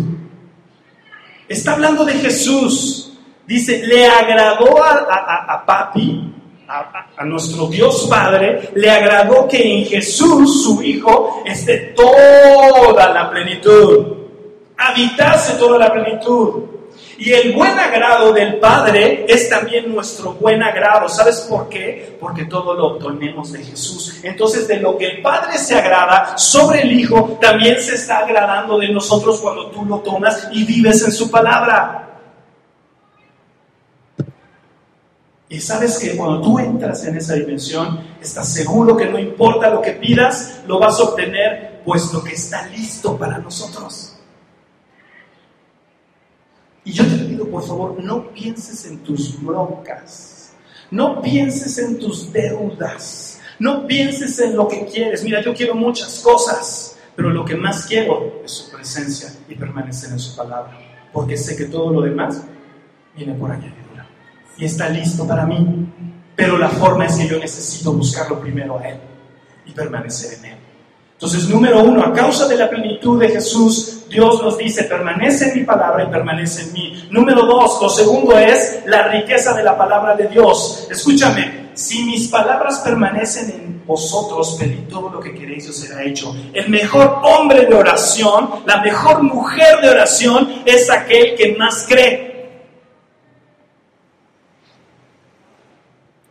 Está hablando de Jesús. Dice, le agradó a, Papi, a, nuestro Dios Padre, le agradó que en Jesús, su Hijo, esté toda la plenitud. Habitase toda la plenitud. Y el buen agrado del Padre es también nuestro buen agrado. ¿Sabes por qué? Porque todo lo obtenemos de Jesús. Entonces, de lo que el Padre se agrada sobre el Hijo, también se está agradando de nosotros cuando tú lo tomas y vives en su palabra. Y sabes que cuando tú entras en esa dimensión, estás seguro que no importa lo que pidas, lo vas a obtener, puesto que está listo para nosotros. Y yo te pido, por favor, no pienses en tus broncas, no pienses en tus deudas, no pienses en lo que quieres. Mira, yo quiero muchas cosas, pero lo que más quiero es su presencia y permanecer en su palabra, porque sé que todo lo demás viene por añadidura y está listo para mí. Pero la forma es que yo necesito buscarlo primero a Él y permanecer en Él. Entonces, número uno, a causa de la plenitud de Jesús, Dios nos dice, permanece en mi palabra y permanece en mí. Número dos, lo segundo es la riqueza de la palabra de Dios. Escúchame, si mis palabras permanecen en vosotros, pedid todo lo que queréis os será hecho. El mejor hombre de oración, la mejor mujer de oración es aquel que más cree.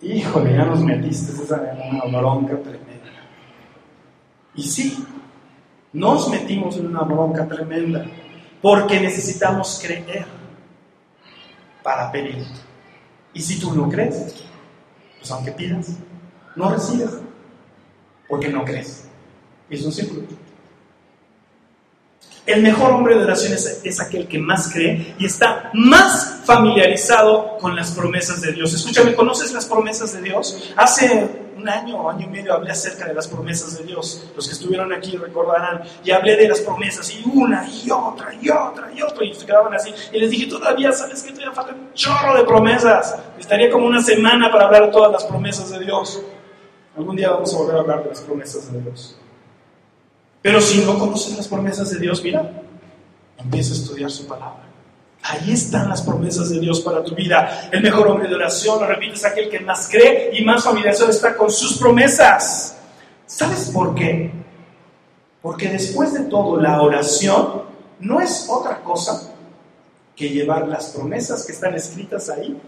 Híjole, ya nos metiste esa una bronca tremenda. Y sí, nos metimos en una bronca tremenda, porque necesitamos creer para pedir. Y si tú no crees, pues aunque pidas, no recibes, porque no crees. Es un círculo. El mejor hombre de oración es, es, aquel que más cree y está más familiarizado con las promesas de Dios. Escúchame, ¿conoces las promesas de Dios? Hace un año o año y medio hablé acerca de las promesas de Dios. Los que estuvieron aquí recordarán. Y hablé de las promesas y una y otra y otra y otra. Y se quedaban así. Y les dije, todavía, ¿sabes que Todavía falta un chorro de promesas. Estaría como una semana para hablar de todas las promesas de Dios. Algún día vamos a volver a hablar de las promesas de Dios. Pero si no conoces las promesas de Dios, mira, empieza a estudiar su palabra. Ahí están las promesas de Dios para tu vida. El mejor hombre de oración, lo repito, es aquel que más cree y más familiarizado está con sus promesas. ¿Sabes por qué? Porque después de todo, la oración no es otra cosa que llevar las promesas que están escritas ahí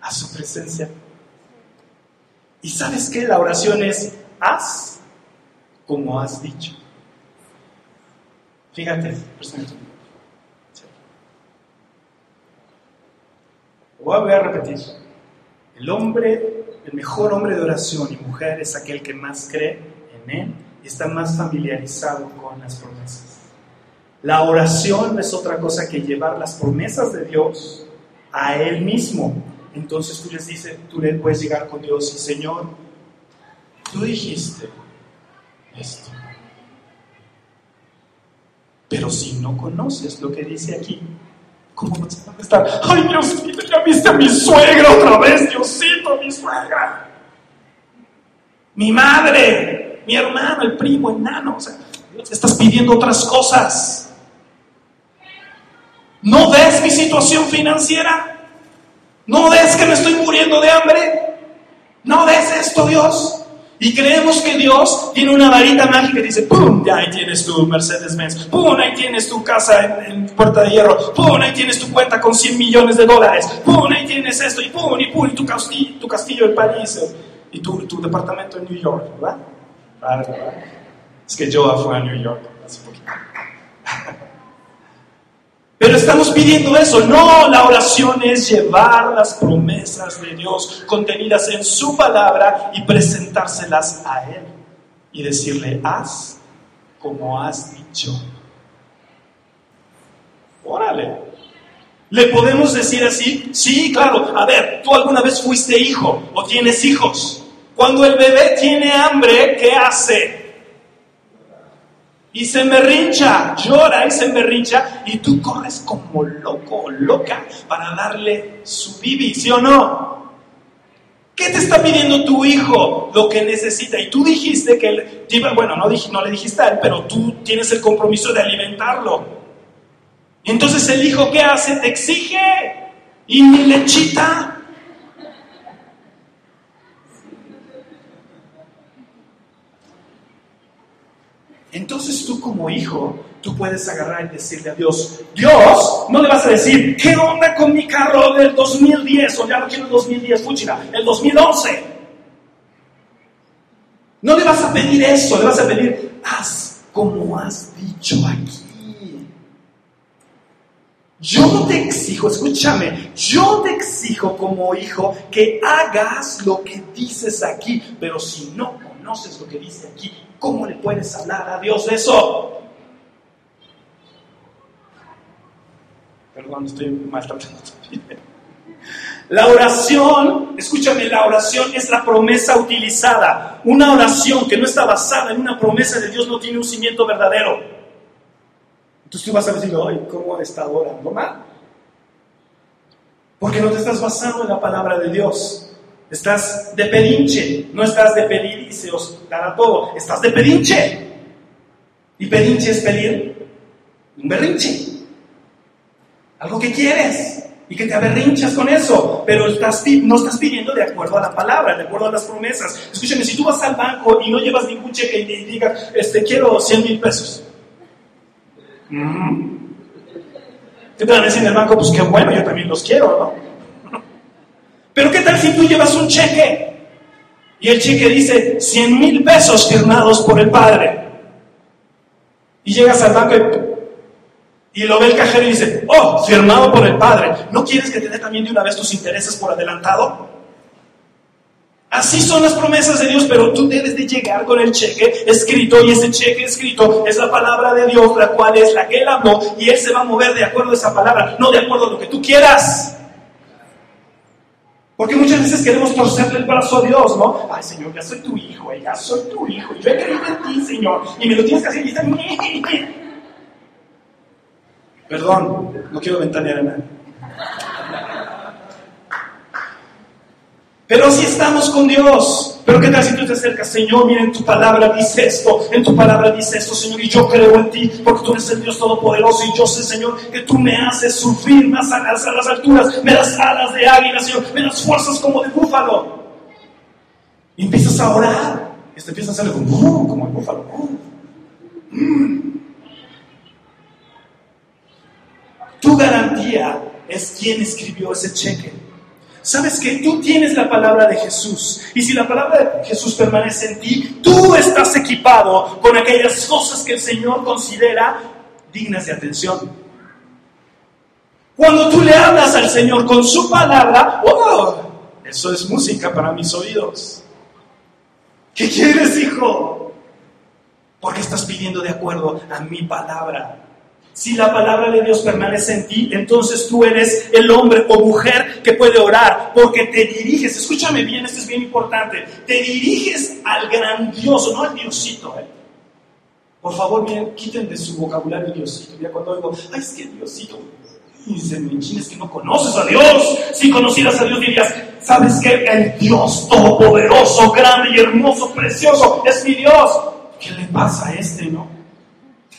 a su presencia. ¿Y sabes qué? La oración es haz como has dicho. Fíjate, voy a repetir. El hombre, el mejor hombre de oración y mujer es aquel que más cree en Él y está más familiarizado con las promesas. La oración no es otra cosa que llevar las promesas de Dios a Él mismo. Entonces tú les dices, tú le puedes llegar con Dios y Señor, tú dijiste esto. Pero si no conoces lo que dice aquí, ¿Cómo vas a estar? Ay, Dios mío, ya viste a mi suegra otra vez, Diosito, mi suegra. Mi madre, mi hermano, el primo, el nano. O sea, estás pidiendo otras cosas. ¿No ves mi situación financiera? ¿No ves que me estoy muriendo de hambre? ¿No ves esto, Dios? Y creemos que Dios tiene una varita mágica y dice, ¡pum! Ya ahí tienes tu Mercedes-Benz, ¡pum! Ahí tienes tu casa en, Puerta de Hierro, ¡pum! Ahí tienes tu cuenta con 100 millones de dólares, ¡pum! Ahí tienes esto, y ¡pum! Y ¡pum! Y tu castillo, tu castillo en París, y tu, tu departamento en New York, ¿verdad? Es que yo fui a New York hace poquito. Pero estamos pidiendo eso. No, la oración es llevar las promesas de Dios contenidas en su palabra y presentárselas a Él. Y decirle, haz como has dicho. Órale. ¿Le podemos decir así? Sí, claro. A ver, tú alguna vez fuiste hijo o tienes hijos. Cuando el bebé tiene hambre, ¿qué hace? Y se emberrincha, llora y se emberrincha, y tú corres como loco o loca para darle su bibi, ¿sí o no? ¿Qué te está pidiendo tu hijo? Lo que necesita. Y tú dijiste que él, bueno, no, no le dijiste a él, pero tú tienes el compromiso de alimentarlo. Entonces el hijo, ¿qué hace? Te exige. Y mi lechita. Entonces tú como hijo, tú puedes agarrar y decirle a Dios, Dios, no le vas a decir, ¿qué onda con mi carro del 2010? O ya no quiero el 2010, fúchila, el 2011. No le vas a pedir eso, le vas a pedir, haz como has dicho aquí. Yo no te exijo, escúchame, yo te exijo como hijo que hagas lo que dices aquí, pero si no conoces lo que dice aquí, ¿Cómo le puedes hablar a Dios de eso? Perdón, estoy maltratando La oración, escúchame, la oración es la promesa utilizada. Una oración que no está basada en una promesa de Dios no tiene un cimiento verdadero. Entonces tú vas a decir, ay, ¿cómo he estado orando mal? Porque no te estás basando en la palabra de Dios. Estás de pedinche, no estás de pedir y se os dará todo, estás de pedinche. Y pedinche es pedir un berrinche. Algo que quieres y que te aberrinchas con eso, pero estás, no estás pidiendo de acuerdo a la palabra, de acuerdo a las promesas. Escúchame, si tú vas al banco y no llevas ningún cheque y digas, este, quiero 100 mil pesos. Mm. ¿Qué te van a decir en el banco? Pues qué bueno, yo también los quiero, ¿no? Pero ¿qué tal si tú llevas un cheque? Y el cheque dice 100 mil pesos firmados por el padre. Y llegas al banco y, lo ve el cajero y dice, oh, firmado por el padre. ¿No quieres que te dé también de una vez tus intereses por adelantado? Así son las promesas de Dios, pero tú debes de llegar con el cheque escrito y ese cheque escrito es la palabra de Dios, la cual es la que Él habló y Él se va a mover de acuerdo a esa palabra, no de acuerdo a lo que tú quieras. Porque muchas veces queremos torcerle el brazo a Dios, ¿no? Ay, Señor, ya soy tu hijo, eh, ya soy tu hijo. Yo he creído en ti, Señor, y me lo tienes que hacer y está... Perdón, no quiero ventanear a nadie. Pero si estamos con Dios. Pero qué tal si tú te acercas, Señor, mira, en tu palabra dice esto, en tu palabra dice esto, Señor, y yo creo en ti, porque tú eres el Dios Todopoderoso, y yo sé, Señor, que tú me haces sufrir más a las, alturas, me das alas de águila, Señor, me das fuerzas como de búfalo. Y empiezas a orar, y te empiezas a hacer como, uh, como el búfalo. Uh. Mm. Tu garantía es quien escribió ese cheque. Sabes que tú tienes la palabra de Jesús. Y si la palabra de Jesús permanece en ti, tú estás equipado con aquellas cosas que el Señor considera dignas de atención. Cuando tú le hablas al Señor con su palabra, ¡oh! Eso es música para mis oídos. ¿Qué quieres, hijo? Porque estás pidiendo de acuerdo a mi palabra. Si la palabra de Dios permanece en ti, entonces tú eres el hombre o mujer que puede orar, porque te diriges, escúchame bien, esto es bien importante, te diriges al grandioso, no al Diosito. ¿eh? Por favor, miren, quiten de su vocabulario Diosito. Ya cuando digo, ay, es que Diosito, dicen, es que no conoces a Dios. Si conocieras a Dios dirías, ¿sabes qué? El Dios todopoderoso, grande y hermoso, precioso, es mi Dios. ¿Qué le pasa a este, no?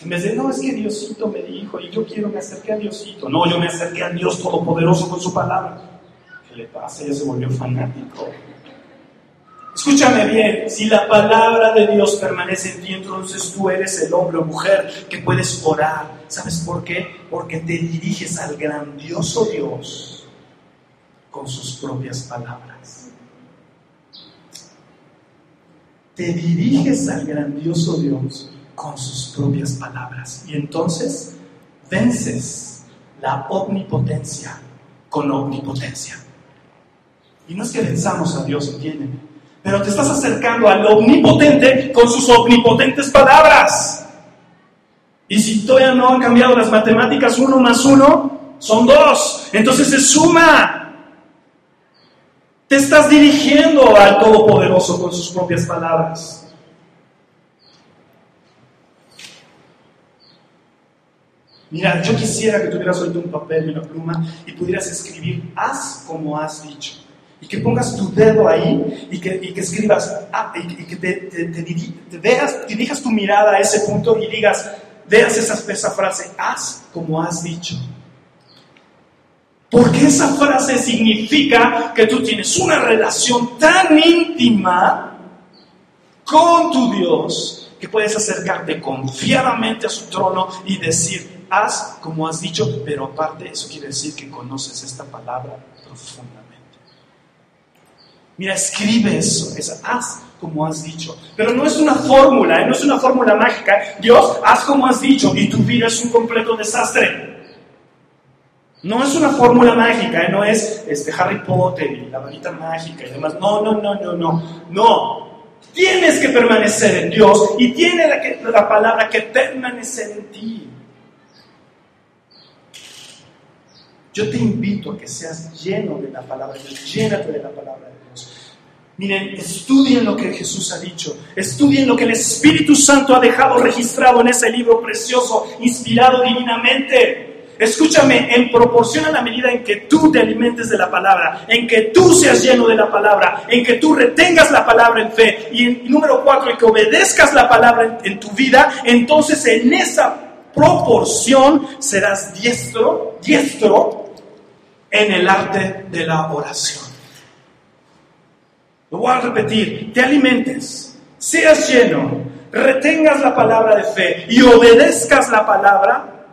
En vez de, no, es que Diosito me dijo y yo quiero me acerqué a Diosito. No, yo me acerqué a Dios Todopoderoso con su palabra. ¿Qué le pasa? Ella se volvió fanático. Escúchame bien, si la palabra de Dios permanece en ti, entonces tú eres el hombre o mujer que puedes orar. ¿Sabes por qué? Porque te diriges al grandioso Dios con sus propias palabras. Te diriges al grandioso Dios con sus propias palabras. Y entonces vences la omnipotencia con omnipotencia. Y no es que venzamos a Dios, entienden, pero te estás acercando al omnipotente con sus omnipotentes palabras. Y si todavía no han cambiado las matemáticas, uno más uno son dos. Entonces se suma. Te estás dirigiendo al Todopoderoso con sus propias palabras. Mira, yo quisiera que tuvieras ahorita un papel y una pluma y pudieras escribir, haz como has dicho. Y que pongas tu dedo ahí y que, y que escribas, ah, y, que te, dirijas tu mirada a ese punto y digas, veas esa, esa frase, haz como has dicho. Porque esa frase significa que tú tienes una relación tan íntima con tu Dios que puedes acercarte confiadamente a su trono y decir, haz como has dicho, pero aparte eso quiere decir que conoces esta palabra profundamente. Mira, escribe eso, es haz como has dicho. Pero no es una fórmula, ¿eh? no es una fórmula mágica. Dios, haz como has dicho y tu vida es un completo desastre. No es una fórmula mágica, ¿eh? no es este Harry Potter y la varita mágica y demás. No, no, no, no, no. No. Tienes que permanecer en Dios y tiene la, la palabra que permanecer en ti. Yo te invito a que seas lleno de la palabra de Dios, llénate de la palabra de Dios. Miren, estudien lo que Jesús ha dicho, estudien lo que el Espíritu Santo ha dejado registrado en ese libro precioso, inspirado divinamente. Escúchame, en proporción a la medida en que tú te alimentes de la palabra, en que tú seas lleno de la palabra, en que tú retengas la palabra en fe y, número cuatro, en que obedezcas la palabra en tu vida, entonces en esa proporción serás diestro, diestro en el arte de la oración. Lo voy a repetir, te alimentes, seas lleno, retengas la palabra de fe y obedezcas la palabra,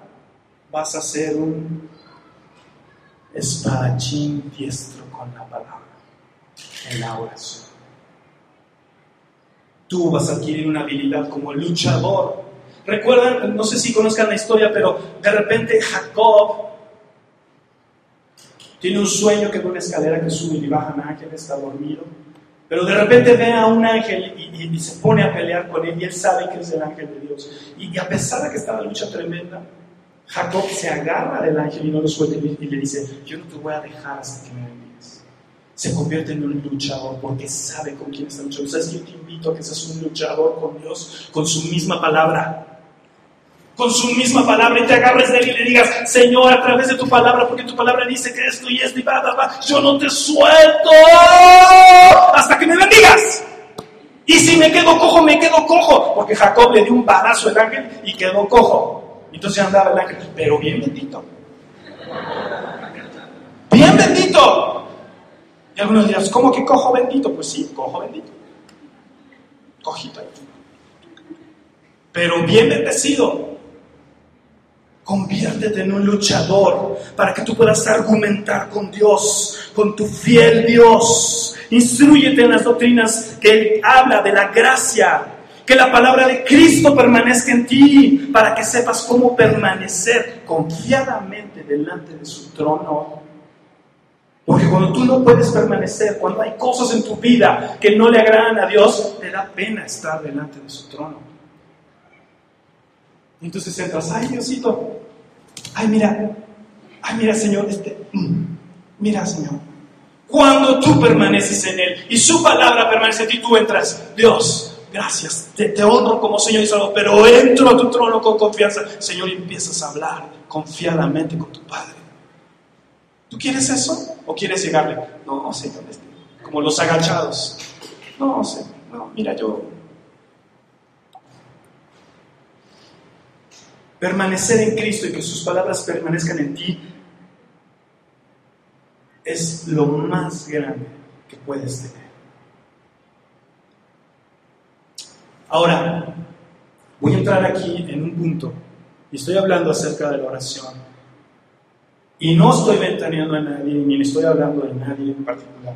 vas a ser un espadachín diestro con la palabra en la oración. Tú vas a adquirir una habilidad como luchador. Recuerdan, no sé si conozcan la historia, pero de repente Jacob tiene un sueño que ve una escalera que sube y baja un ángel, está dormido. Pero de repente ve a un ángel y, se pone a pelear con él y él sabe que es el ángel de Dios. Y, a pesar de que está la lucha tremenda, Jacob se agarra del ángel y no lo suelta y, le dice, yo no te voy a dejar hasta que me bendigas. Se convierte en un luchador porque sabe con quién está luchando. ¿Sabes? Yo te invito a que seas un luchador con Dios, con su misma palabra con su misma palabra y te agarres de él y le digas, Señor, a través de tu palabra, porque tu palabra dice que esto y esto y va, va, va, yo no te suelto hasta que me bendigas. Y si me quedo cojo, me quedo cojo, porque Jacob le dio un balazo al ángel y quedó cojo. Entonces andaba el ángel, pero bien bendito. Bien bendito. Y algunos dirán, ¿cómo que cojo bendito? Pues sí, cojo bendito. Cojito. Pero bien bendecido. Conviértete en un luchador para que tú puedas argumentar con Dios, con tu fiel Dios. Instruyete en las doctrinas que Él habla de la gracia, que la palabra de Cristo permanezca en ti, para que sepas cómo permanecer confiadamente delante de su trono. Porque cuando tú no puedes permanecer, cuando hay cosas en tu vida que no le agradan a Dios, te da pena estar delante de su trono. Entonces entras, ay Diosito, ay mira, ay mira Señor, este, mm, mira Señor. Cuando tú permaneces en Él y su palabra permanece en ti, tú entras, Dios, gracias, te, te honro como Señor y Salvador, pero entro a tu trono con confianza, Señor, y empiezas a hablar confiadamente con tu Padre. ¿Tú quieres eso? ¿O quieres llegarle? No, Señor, este, como los agachados. No, Señor, no, mira, yo Permanecer en Cristo y que sus palabras permanezcan en ti es lo más grande que puedes tener. Ahora, voy a entrar aquí en un punto y estoy hablando acerca de la oración. Y no estoy ventaneando a nadie, ni estoy hablando de nadie en particular.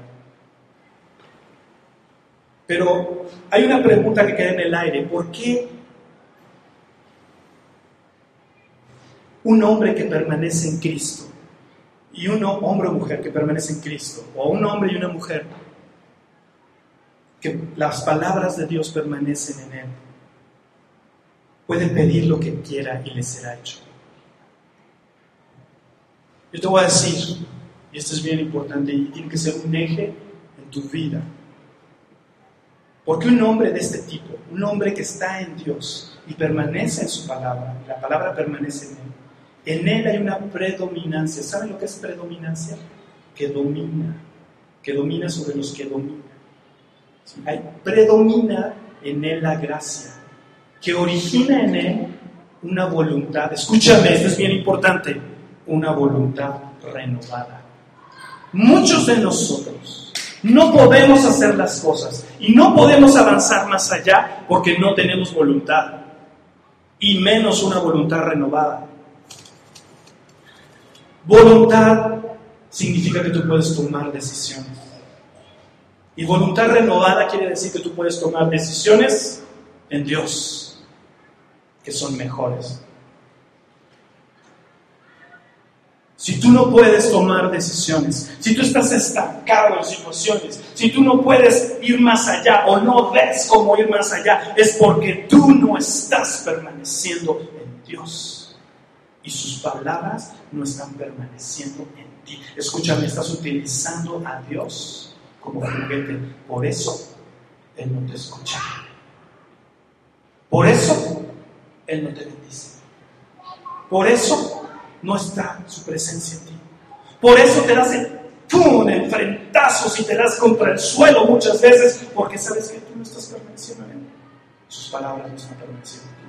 Pero hay una pregunta que queda en el aire. ¿Por qué un hombre que permanece en Cristo y un hombre o mujer que permanece en Cristo, o un hombre y una mujer que las palabras de Dios permanecen en él, puede pedir lo que quiera y le será hecho. Yo te voy a decir, y esto es bien importante y tiene que ser un eje en tu vida, porque un hombre de este tipo, un hombre que está en Dios y permanece en su palabra, y la palabra permanece en él, En Él hay una predominancia. ¿Saben lo que es predominancia? Que domina, que domina sobre los que dominan. Hay, predomina en Él la gracia, que origina en Él una voluntad. Escúchame, esto es bien importante, una voluntad renovada. Muchos de nosotros no podemos hacer las cosas y no podemos avanzar más allá porque no tenemos voluntad y menos una voluntad renovada. Voluntad significa que tú puedes tomar decisiones. Y voluntad renovada quiere decir que tú puedes tomar decisiones en Dios que son mejores. Si tú no puedes tomar decisiones, si tú estás estancado en situaciones, si tú no puedes ir más allá o no ves cómo ir más allá, es porque tú no estás permaneciendo en Dios. Y sus palabras no están permaneciendo en ti. Escúchame, estás utilizando a Dios como juguete. Por eso Él no te escucha. Por eso Él no te bendice. Por eso no está su presencia en ti. Por eso te das el ¡pum! enfrentazos y te das contra el suelo muchas veces, porque sabes que tú no estás permaneciendo en él. Sus palabras no están permaneciendo en ti.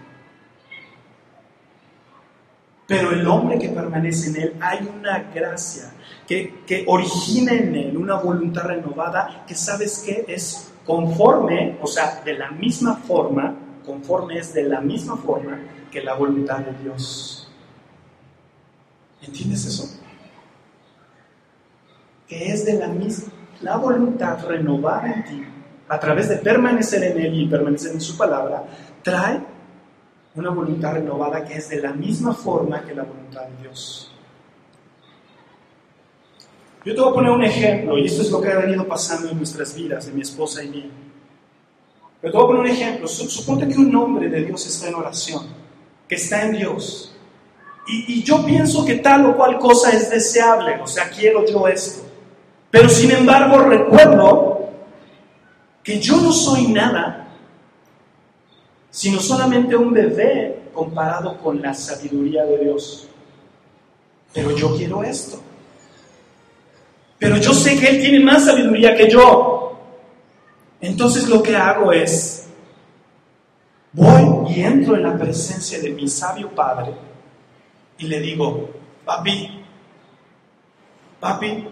Pero el hombre que permanece en él, hay una gracia que, que origina en él una voluntad renovada que sabes que es conforme, o sea, de la misma forma, conforme es de la misma forma que la voluntad de Dios. ¿Entiendes eso? Que es de la misma, la voluntad renovada en ti, a través de permanecer en Él y permanecer en su palabra, trae una voluntad renovada que es de la misma forma que la voluntad de Dios. Yo te voy a poner un ejemplo, y esto es lo que ha venido pasando en nuestras vidas, de mi esposa y mía. Pero te voy a poner un ejemplo. Suponte que un hombre de Dios está en oración, que está en Dios, y, yo pienso que tal o cual cosa es deseable, o sea, quiero yo esto. Pero sin embargo recuerdo que yo no soy nada, sino solamente un bebé comparado con la sabiduría de Dios. Pero yo quiero esto. Pero yo sé que Él tiene más sabiduría que yo. Entonces lo que hago es, voy y entro en la presencia de mi sabio Padre y le digo, papi, papi,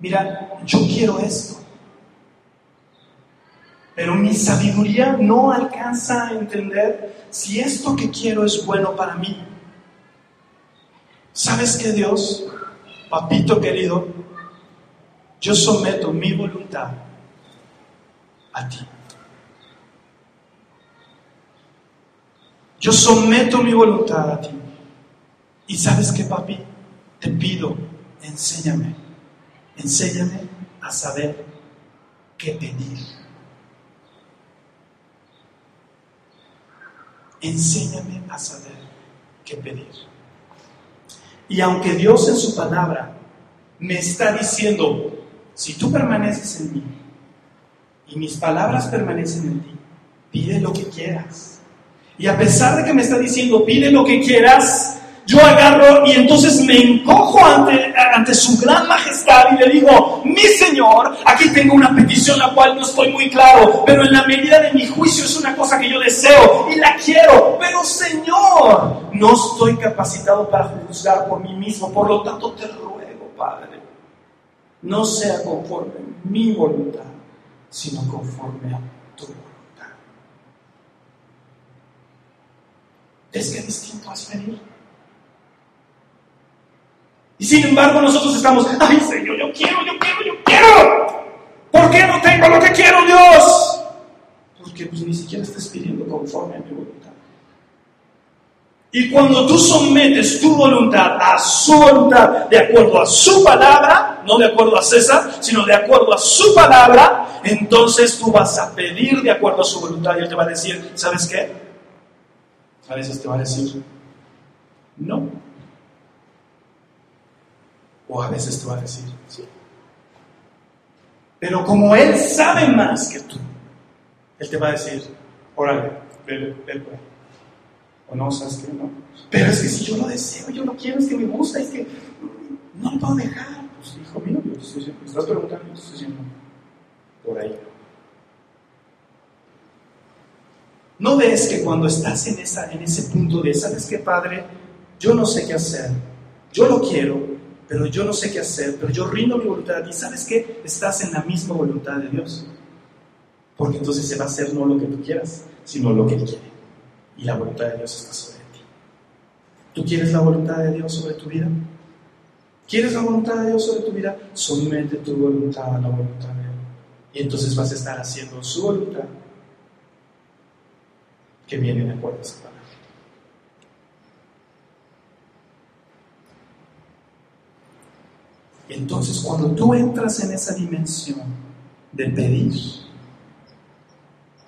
mira, yo quiero esto. Pero mi sabiduría no alcanza a entender si esto que quiero es bueno para mí. ¿Sabes qué, Dios? Papito querido, yo someto mi voluntad a ti. Yo someto mi voluntad a ti. Y sabes qué, papi, te pido, enséñame, enséñame a saber qué pedir. Enséñame a saber qué pedir. Y aunque Dios en su palabra me está diciendo, si tú permaneces en mí y mis palabras permanecen en ti, pide lo que quieras. Y a pesar de que me está diciendo, pide lo que quieras, yo agarro y entonces me encojo ante, ante su gran majestad y le digo, mi Señor, aquí tengo una petición la cual no estoy muy claro, pero en la medida de mi juicio es una cosa que yo deseo y la quiero, pero Señor, no estoy capacitado para juzgar por mí mismo, por lo tanto te ruego, Padre, no sea conforme a mi voluntad, sino conforme a tu voluntad. ¿Es que distinto es venir? Y sin embargo nosotros estamos, ay Señor, yo quiero, yo quiero, yo quiero. ¿Por qué no tengo lo que quiero, Dios? Porque pues ni siquiera estás pidiendo conforme a mi voluntad. Y cuando tú sometes tu voluntad a su voluntad, de acuerdo a su palabra, no de acuerdo a César, sino de acuerdo a su palabra, entonces tú vas a pedir de acuerdo a su voluntad y él te va a decir, ¿sabes qué? A veces te va a decir, no. O a veces te va a decir, sí. Pero como Él sabe más que tú, Él te va a decir, órale, ve, ve, O no, ¿sabes qué? No. Pero es que si yo lo deseo, yo lo quiero, es que me gusta, es que no lo puedo dejar. Pues, hijo mío, yo estoy diciendo, me estás preguntando, yo estoy diciendo por ahí. ¿No ves que cuando estás en, esa, en ese punto de, ¿sabes qué, Padre? Yo no sé qué hacer, yo lo quiero, pero yo no sé qué hacer, pero yo rindo mi voluntad a ti. ¿Sabes qué? Estás en la misma voluntad de Dios. Porque entonces se va a hacer no lo que tú quieras, sino lo que Él quiere. Y la voluntad de Dios está sobre ti. ¿Tú quieres la voluntad de Dios sobre tu vida? ¿Quieres la voluntad de Dios sobre tu vida? Somete tu voluntad a la voluntad de Él. Y entonces vas a estar haciendo su voluntad que viene de acuerdo a esa palabra. Entonces, cuando tú entras en esa dimensión de pedir,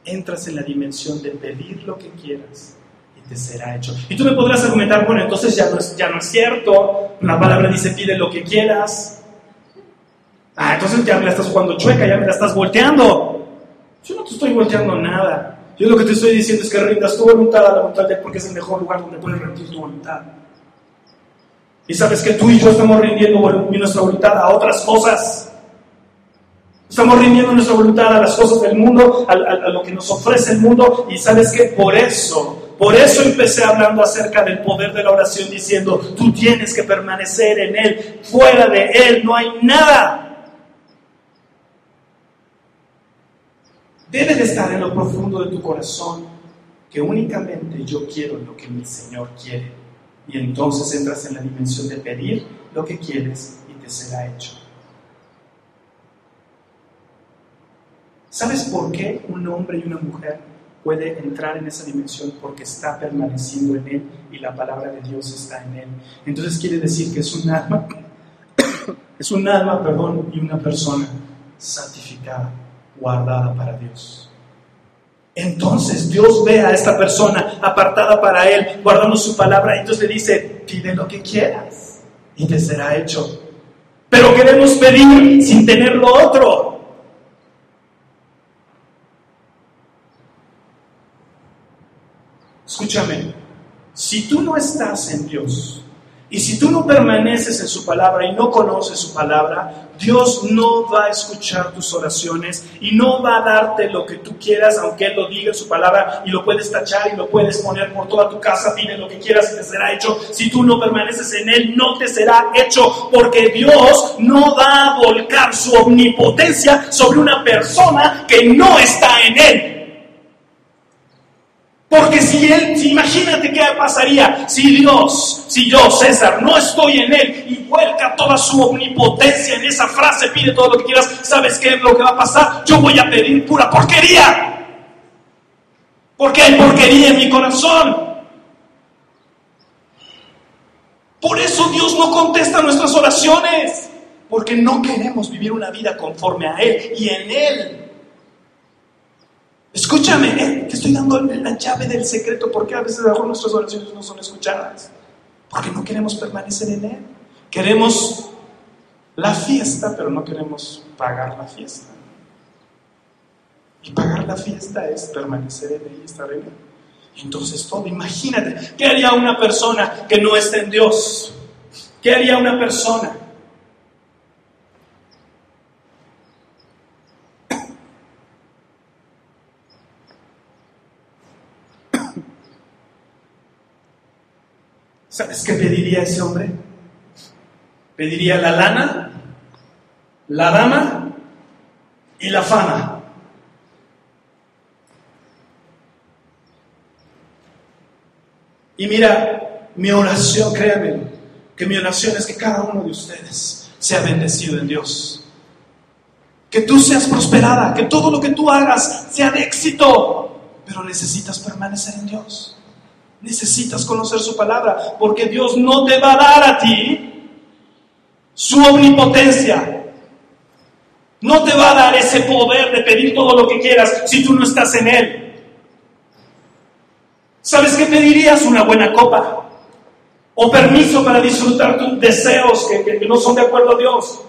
entras en la dimensión de pedir lo que quieras y te será hecho. Y tú me podrás argumentar, bueno, entonces ya no es, ya no es cierto, la palabra dice pide lo que quieras. Ah, entonces ya me la estás jugando chueca, ya me la estás volteando. Yo no te estoy volteando nada. Yo lo que te estoy diciendo es que rindas tu voluntad a la voluntad de porque es el mejor lugar donde puedes rendir tu voluntad. Y sabes que tú y yo estamos rindiendo nuestra voluntad a otras cosas. Estamos rindiendo nuestra voluntad a las cosas del mundo, a, a, lo que nos ofrece el mundo. Y sabes que por eso, por eso empecé hablando acerca del poder de la oración diciendo, tú tienes que permanecer en Él. Fuera de Él no hay nada. Debe de estar en lo profundo de tu corazón que únicamente yo quiero lo que mi Señor quiere. Y entonces entras en la dimensión de pedir lo que quieres y te será hecho. ¿Sabes por qué un hombre y una mujer puede entrar en esa dimensión? Porque está permaneciendo en él y la palabra de Dios está en él. Entonces quiere decir que es un alma, es un alma, perdón, y una persona santificada guardada para Dios. Entonces Dios ve a esta persona apartada para Él, guardando su palabra, y entonces le dice, pide lo que quieras y te será hecho. Pero queremos pedir sin tener lo otro. Escúchame, si tú no estás en Dios, y si tú no permaneces en su palabra y no conoces su palabra, Dios no va a escuchar tus oraciones y no va a darte lo que tú quieras, aunque Él lo diga en su palabra y lo puedes tachar y lo puedes poner por toda tu casa, pide lo que quieras y te será hecho. Si tú no permaneces en Él, no te será hecho, porque Dios no va a volcar su omnipotencia sobre una persona que no está en Él. Porque si él, imagínate qué pasaría si Dios, si yo, César, no estoy en él y vuelca toda su omnipotencia en esa frase, pide todo lo que quieras, ¿sabes qué es lo que va a pasar? Yo voy a pedir pura porquería. Porque hay porquería en mi corazón. Por eso Dios no contesta nuestras oraciones. Porque no queremos vivir una vida conforme a Él y en Él. Escúchame, eh, te estoy dando la llave del secreto porque a veces nuestras oraciones no son escuchadas. Porque no queremos permanecer en Él. Queremos la fiesta, pero no queremos pagar la fiesta. Y pagar la fiesta es permanecer en Él y estar en Él. entonces todo, imagínate, ¿qué haría una persona que no está en Dios? ¿Qué haría una persona ¿Sabes qué pediría ese hombre? Pediría la lana, la dama y la fama. Y mira, mi oración, créanme, que mi oración es que cada uno de ustedes sea bendecido en Dios. Que tú seas prosperada, que todo lo que tú hagas sea de éxito, pero necesitas permanecer en Dios. Necesitas conocer su palabra, porque Dios no te va a dar a ti su omnipotencia. No te va a dar ese poder de pedir todo lo que quieras si tú no estás en Él. ¿Sabes qué pedirías? Una buena copa. O permiso para disfrutar tus deseos que, no son de acuerdo a Dios.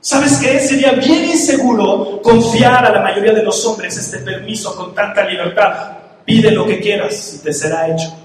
¿Sabes qué? Sería bien inseguro confiar a la mayoría de los hombres este permiso con tanta libertad. Pide lo que quieras y te será hecho.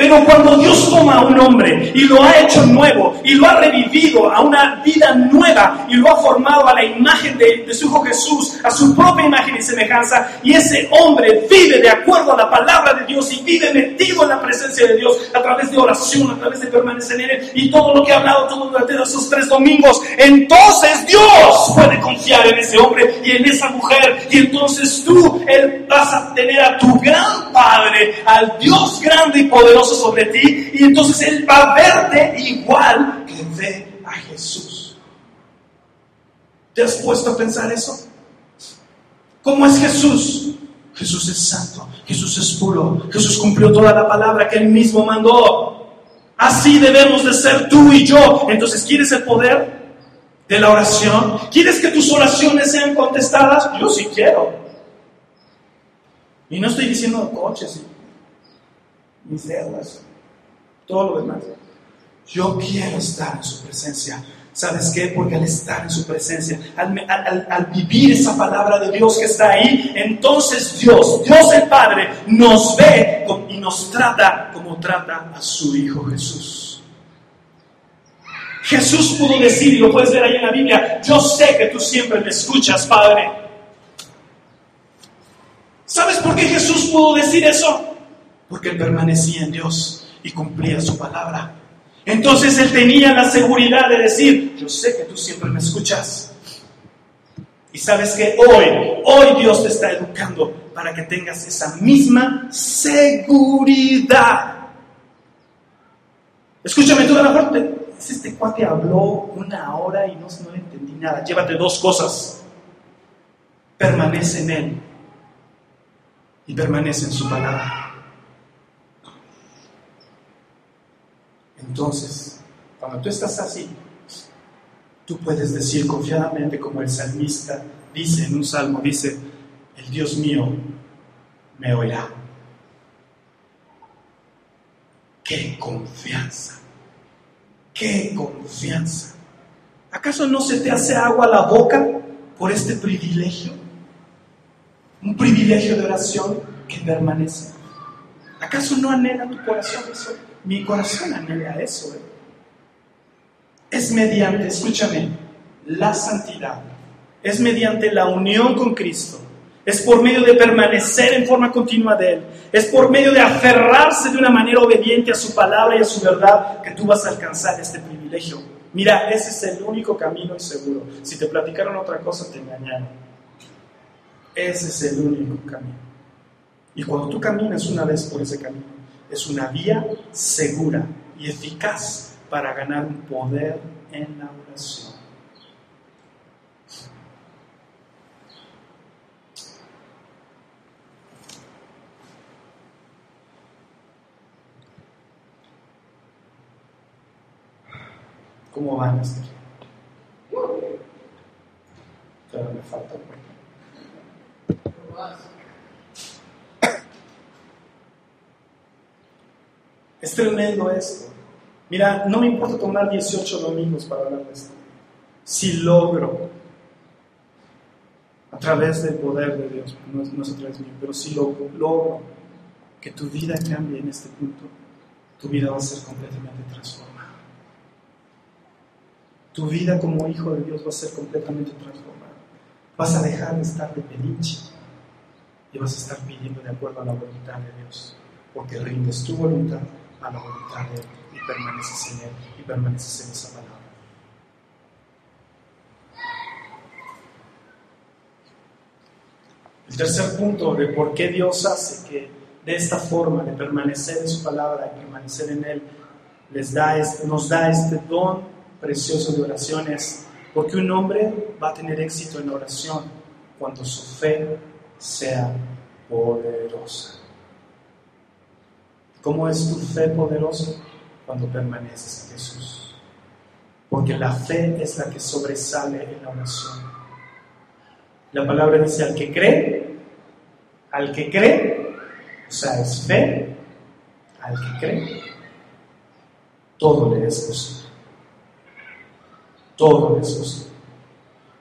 Pero cuando Dios toma a un hombre y lo ha hecho nuevo y lo ha revivido a una vida nueva y lo ha formado a la imagen de, su Hijo Jesús, a su propia imagen y semejanza, y ese hombre vive de acuerdo a la palabra de Dios y vive metido en la presencia de Dios a través de oración, a través de permanecer en Él y todo lo que ha hablado todo durante esos tres domingos, entonces Dios puede confiar en ese hombre y en esa mujer. Y entonces tú él, vas a tener a tu gran Padre, al Dios grande y poderoso sobre ti y entonces Él va a verte igual que ve a Jesús. ¿Te has puesto a pensar eso? ¿Cómo es Jesús? Jesús es santo, Jesús es puro, Jesús cumplió toda la palabra que Él mismo mandó. Así debemos de ser tú y yo. Entonces, ¿quieres el poder de la oración? ¿Quieres que tus oraciones sean contestadas? Yo sí quiero. Y no estoy diciendo coches, mis deudas, todo lo demás. Yo quiero estar en su presencia. ¿Sabes qué? Porque al estar en su presencia, al, vivir esa palabra de Dios que está ahí, entonces Dios, Dios el Padre, nos ve y nos trata como trata a su Hijo Jesús. Jesús pudo decir, y lo puedes ver ahí en la Biblia, yo sé que tú siempre me escuchas, Padre. ¿Sabes por qué Jesús pudo decir eso? Porque él permanecía en Dios y cumplía su palabra. Entonces él tenía la seguridad de decir, yo sé que tú siempre me escuchas. Y sabes que hoy, hoy Dios te está educando para que tengas esa misma seguridad. Escúchame, tú a lo mejor este cuate habló una hora y no, no entendí nada. Llévate dos cosas. Permanece en Él y permanece en su palabra. Entonces, cuando tú estás así, tú puedes decir confiadamente como el salmista dice en un salmo, dice, el Dios mío me oirá. ¡Qué confianza! ¡Qué confianza! ¿Acaso no se te hace agua la boca por este privilegio? Un privilegio de oración que permanece. ¿Acaso no anhela tu corazón eso? Mi corazón anhela eso. ¿eh? Es mediante, escúchame, la santidad. Es mediante la unión con Cristo. Es por medio de permanecer en forma continua de Él. Es por medio de aferrarse de una manera obediente a su palabra y a su verdad que tú vas a alcanzar este privilegio. Mira, ese es el único camino y seguro. Si te platicaron otra cosa, te engañaron. Ese es el único camino. Y cuando tú caminas una vez por ese camino, es una vía segura y eficaz para ganar un poder en la oración. ¿Cómo van, Esther? Pero me falta Es tremendo esto. Mira, no me importa tomar 18 domingos para hablar de esto. Si logro, a través del poder de Dios, no, es a través mío, pero si logro, logro que tu vida cambie en este punto, tu vida va a ser completamente transformada. Tu vida como hijo de Dios va a ser completamente transformada. Vas a dejar de estar de pelinche y vas a estar pidiendo de acuerdo a la voluntad de Dios, porque rindes tu voluntad a la voluntad de Él y permaneces en Él y permaneces en esa palabra. El tercer punto de por qué Dios hace que de esta forma de permanecer en su palabra y permanecer en Él les da, nos da este don precioso de oraciones, porque un hombre va a tener éxito en la oración cuando su fe sea poderosa. ¿Cómo es tu fe poderosa? Cuando permaneces en Jesús. Porque la fe es la que sobresale en la oración. La palabra dice al que cree, al que cree, o sea, es fe, al que cree, todo le es posible. Todo le es posible.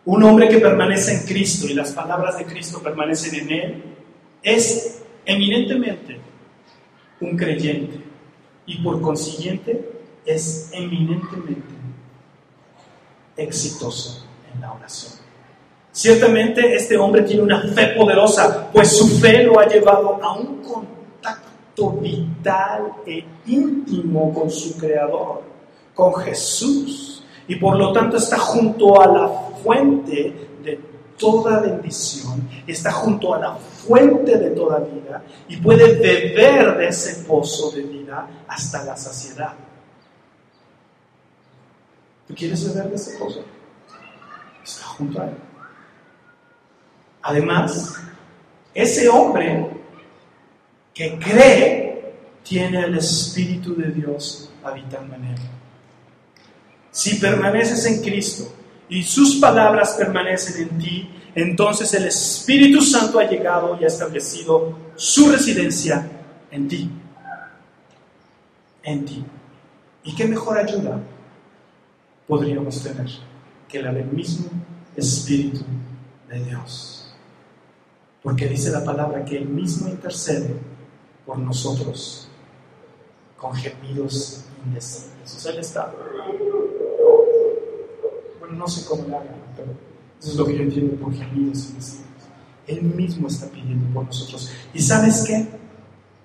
Un hombre que permanece en Cristo y las palabras de Cristo permanecen en él, es eminentemente un creyente y por consiguiente es eminentemente exitoso en la oración. Ciertamente este hombre tiene una fe poderosa, pues su fe lo ha llevado a un contacto vital e íntimo con su Creador, con Jesús, y por lo tanto está junto a la fuente de toda bendición, está junto a la de toda vida y puede beber de ese pozo de vida hasta la saciedad. ¿Tú quieres beber de ese pozo? Está junto a él. Además, ese hombre que cree tiene el Espíritu de Dios habitando en él. Si permaneces en Cristo y sus palabras permanecen en ti, entonces el Espíritu Santo ha llegado y ha establecido su residencia en ti. En ti. ¿Y qué mejor ayuda podríamos tener que la del mismo Espíritu de Dios. Porque dice la palabra que Él mismo intercede por nosotros con gemidos indecibles. O Él está... Bueno, no sé cómo le haga, pero eso es lo que yo entiendo por gemidos indecibles. Él mismo está pidiendo por nosotros. ¿Y sabes qué?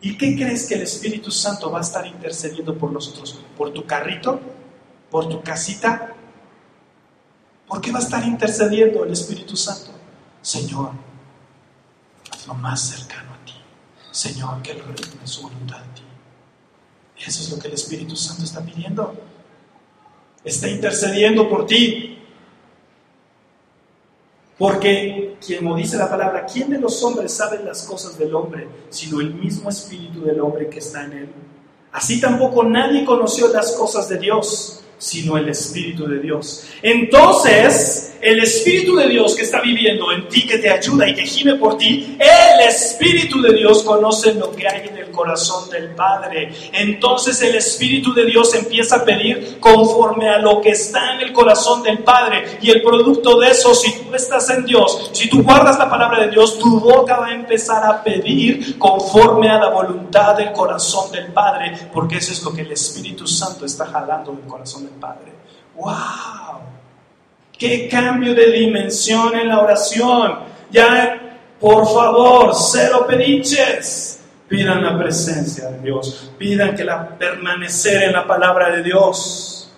¿Y qué crees que el Espíritu Santo va a estar intercediendo por nosotros? ¿Por tu carrito? por tu casita, ¿por qué va a estar intercediendo el Espíritu Santo? Señor, hazlo más cercano a ti. Señor, que Él reúne su voluntad en ti. Eso es lo que el Espíritu Santo está pidiendo. Está intercediendo por ti. Porque, como dice la palabra, ¿quién de los hombres sabe las cosas del hombre, sino el mismo Espíritu del hombre que está en él? Así tampoco nadie conoció las cosas de Dios, sino el Espíritu de Dios. Entonces, el Espíritu de Dios que está viviendo en ti, que te ayuda y que gime por ti, el Espíritu de Dios conoce lo que hay en el corazón del Padre. Entonces el Espíritu de Dios empieza a pedir conforme a lo que está en el corazón del Padre. Y el producto de eso, si tú estás en Dios, si tú guardas la palabra de Dios, tu boca va a empezar a pedir conforme a la voluntad del corazón del Padre, porque eso es lo que el Espíritu Santo está jalando del corazón del Padre. ¡Wow! ¡Qué cambio de dimensión en la oración! Ya, por favor, cero pediches. Pidan la presencia de Dios. Pidan que la permanecer en la palabra de Dios.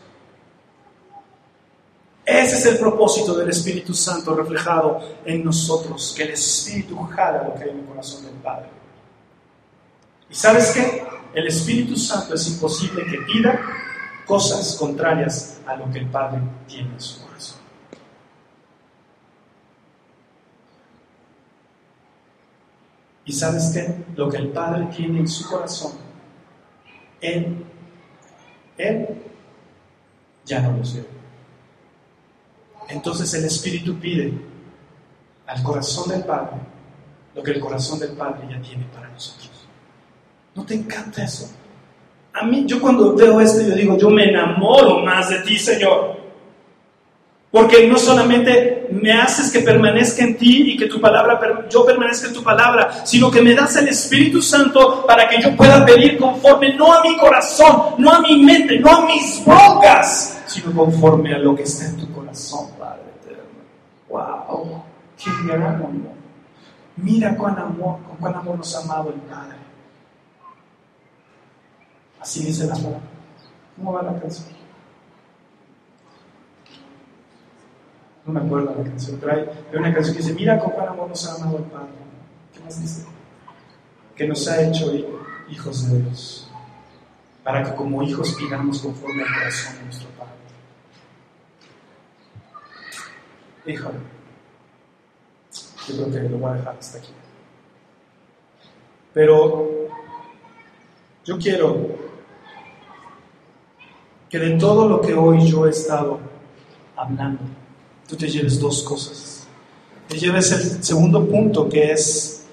Ese es el propósito del Espíritu Santo reflejado en nosotros, que el Espíritu jala lo que hay en el corazón del Padre. ¿Y sabes qué? El Espíritu Santo es imposible que pida cosas contrarias a lo que el Padre tiene en su corazón. ¿Y sabes qué? Lo que el Padre tiene en su corazón, Él, Él ya no lo sé. Entonces el Espíritu pide al corazón del Padre lo que el corazón del Padre ya tiene para nosotros. ¿No te encanta eso? A mí, yo cuando veo esto, yo digo, yo me enamoro más de ti, Señor. Porque no solamente me haces que permanezca en ti y que tu palabra, yo permanezca en tu palabra, sino que me das el Espíritu Santo para que yo pueda pedir conforme no a mi corazón, no a mi mente, no a mis bocas, sino conforme a lo que está en tu corazón, Padre eterno. ¡Wow! ¡Qué gran amor! Mira cuán amor, con cuán amor nos ha amado el Padre. Así dice la palabra. ¿Cómo va la canción? No me acuerdo la canción, pero hay, una canción que dice, mira con amor nos ha amado el Padre. ¿Qué más dice? Que nos ha hecho hijos de Dios, para que como hijos pidamos conforme al corazón de nuestro Padre. Híjole, yo creo que lo voy a dejar hasta aquí. Pero yo quiero que de todo lo que hoy yo he estado hablando, tú te lleves dos cosas. Te lleves el segundo punto que es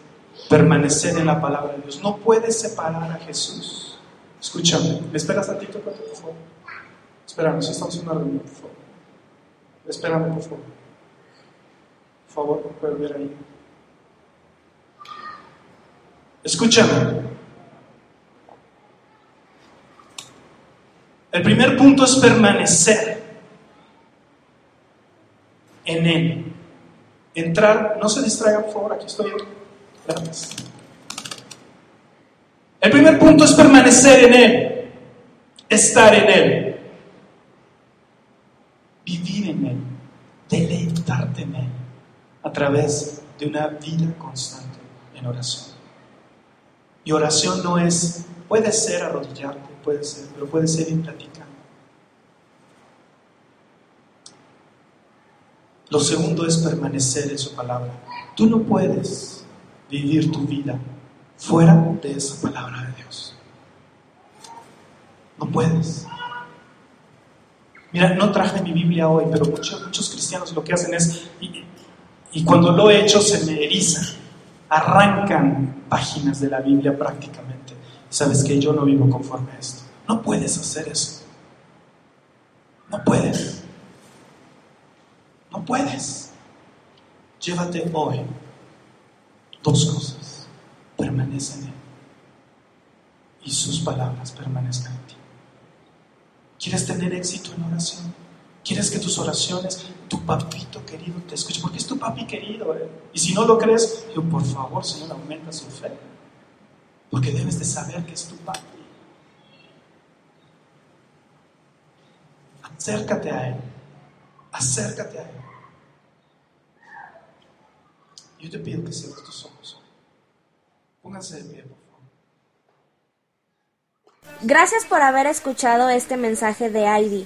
permanecer en la palabra de Dios. No puedes separar a Jesús. Escúchame, ¿me esperas ti, por favor? Espérame, si estamos en una reunión, por favor. Espérame, por favor. Por favor, puedes ver ahí. Escúchame. El primer punto es permanecer en Él. Entrar, no se distraigan, por favor, aquí estoy. Gracias. El primer punto es permanecer en Él, estar en Él, vivir en Él, deleitarte en Él a través de una vida constante en oración. Y oración no es, puede ser arrodillarte, puede ser, pero puede ser ir. Lo segundo es permanecer en su palabra. Tú no puedes vivir tu vida fuera de esa palabra de Dios. No puedes. Mira, no traje mi Biblia hoy, pero muchos, muchos cristianos lo que hacen es, y, y cuando lo he hecho se me eriza, arrancan páginas de la Biblia prácticamente. Sabes que yo no vivo conforme a esto. No puedes hacer eso. No puedes. No puedes. Llévate hoy dos cosas. Permanece en Él. Y sus palabras permanezcan en ti. ¿Quieres tener éxito en oración? ¿Quieres que tus oraciones, tu papito querido, te escuche? Porque es tu papi querido. ¿eh? Y si no lo crees, yo, por favor, Señor, aumenta su fe. Porque debes de saber que es tu papi. Acércate a Él. Acércate a Él. Yo te pido que cierres tus ojos. Pónganse de pie, por favor. Gracias por haber escuchado este mensaje de ID,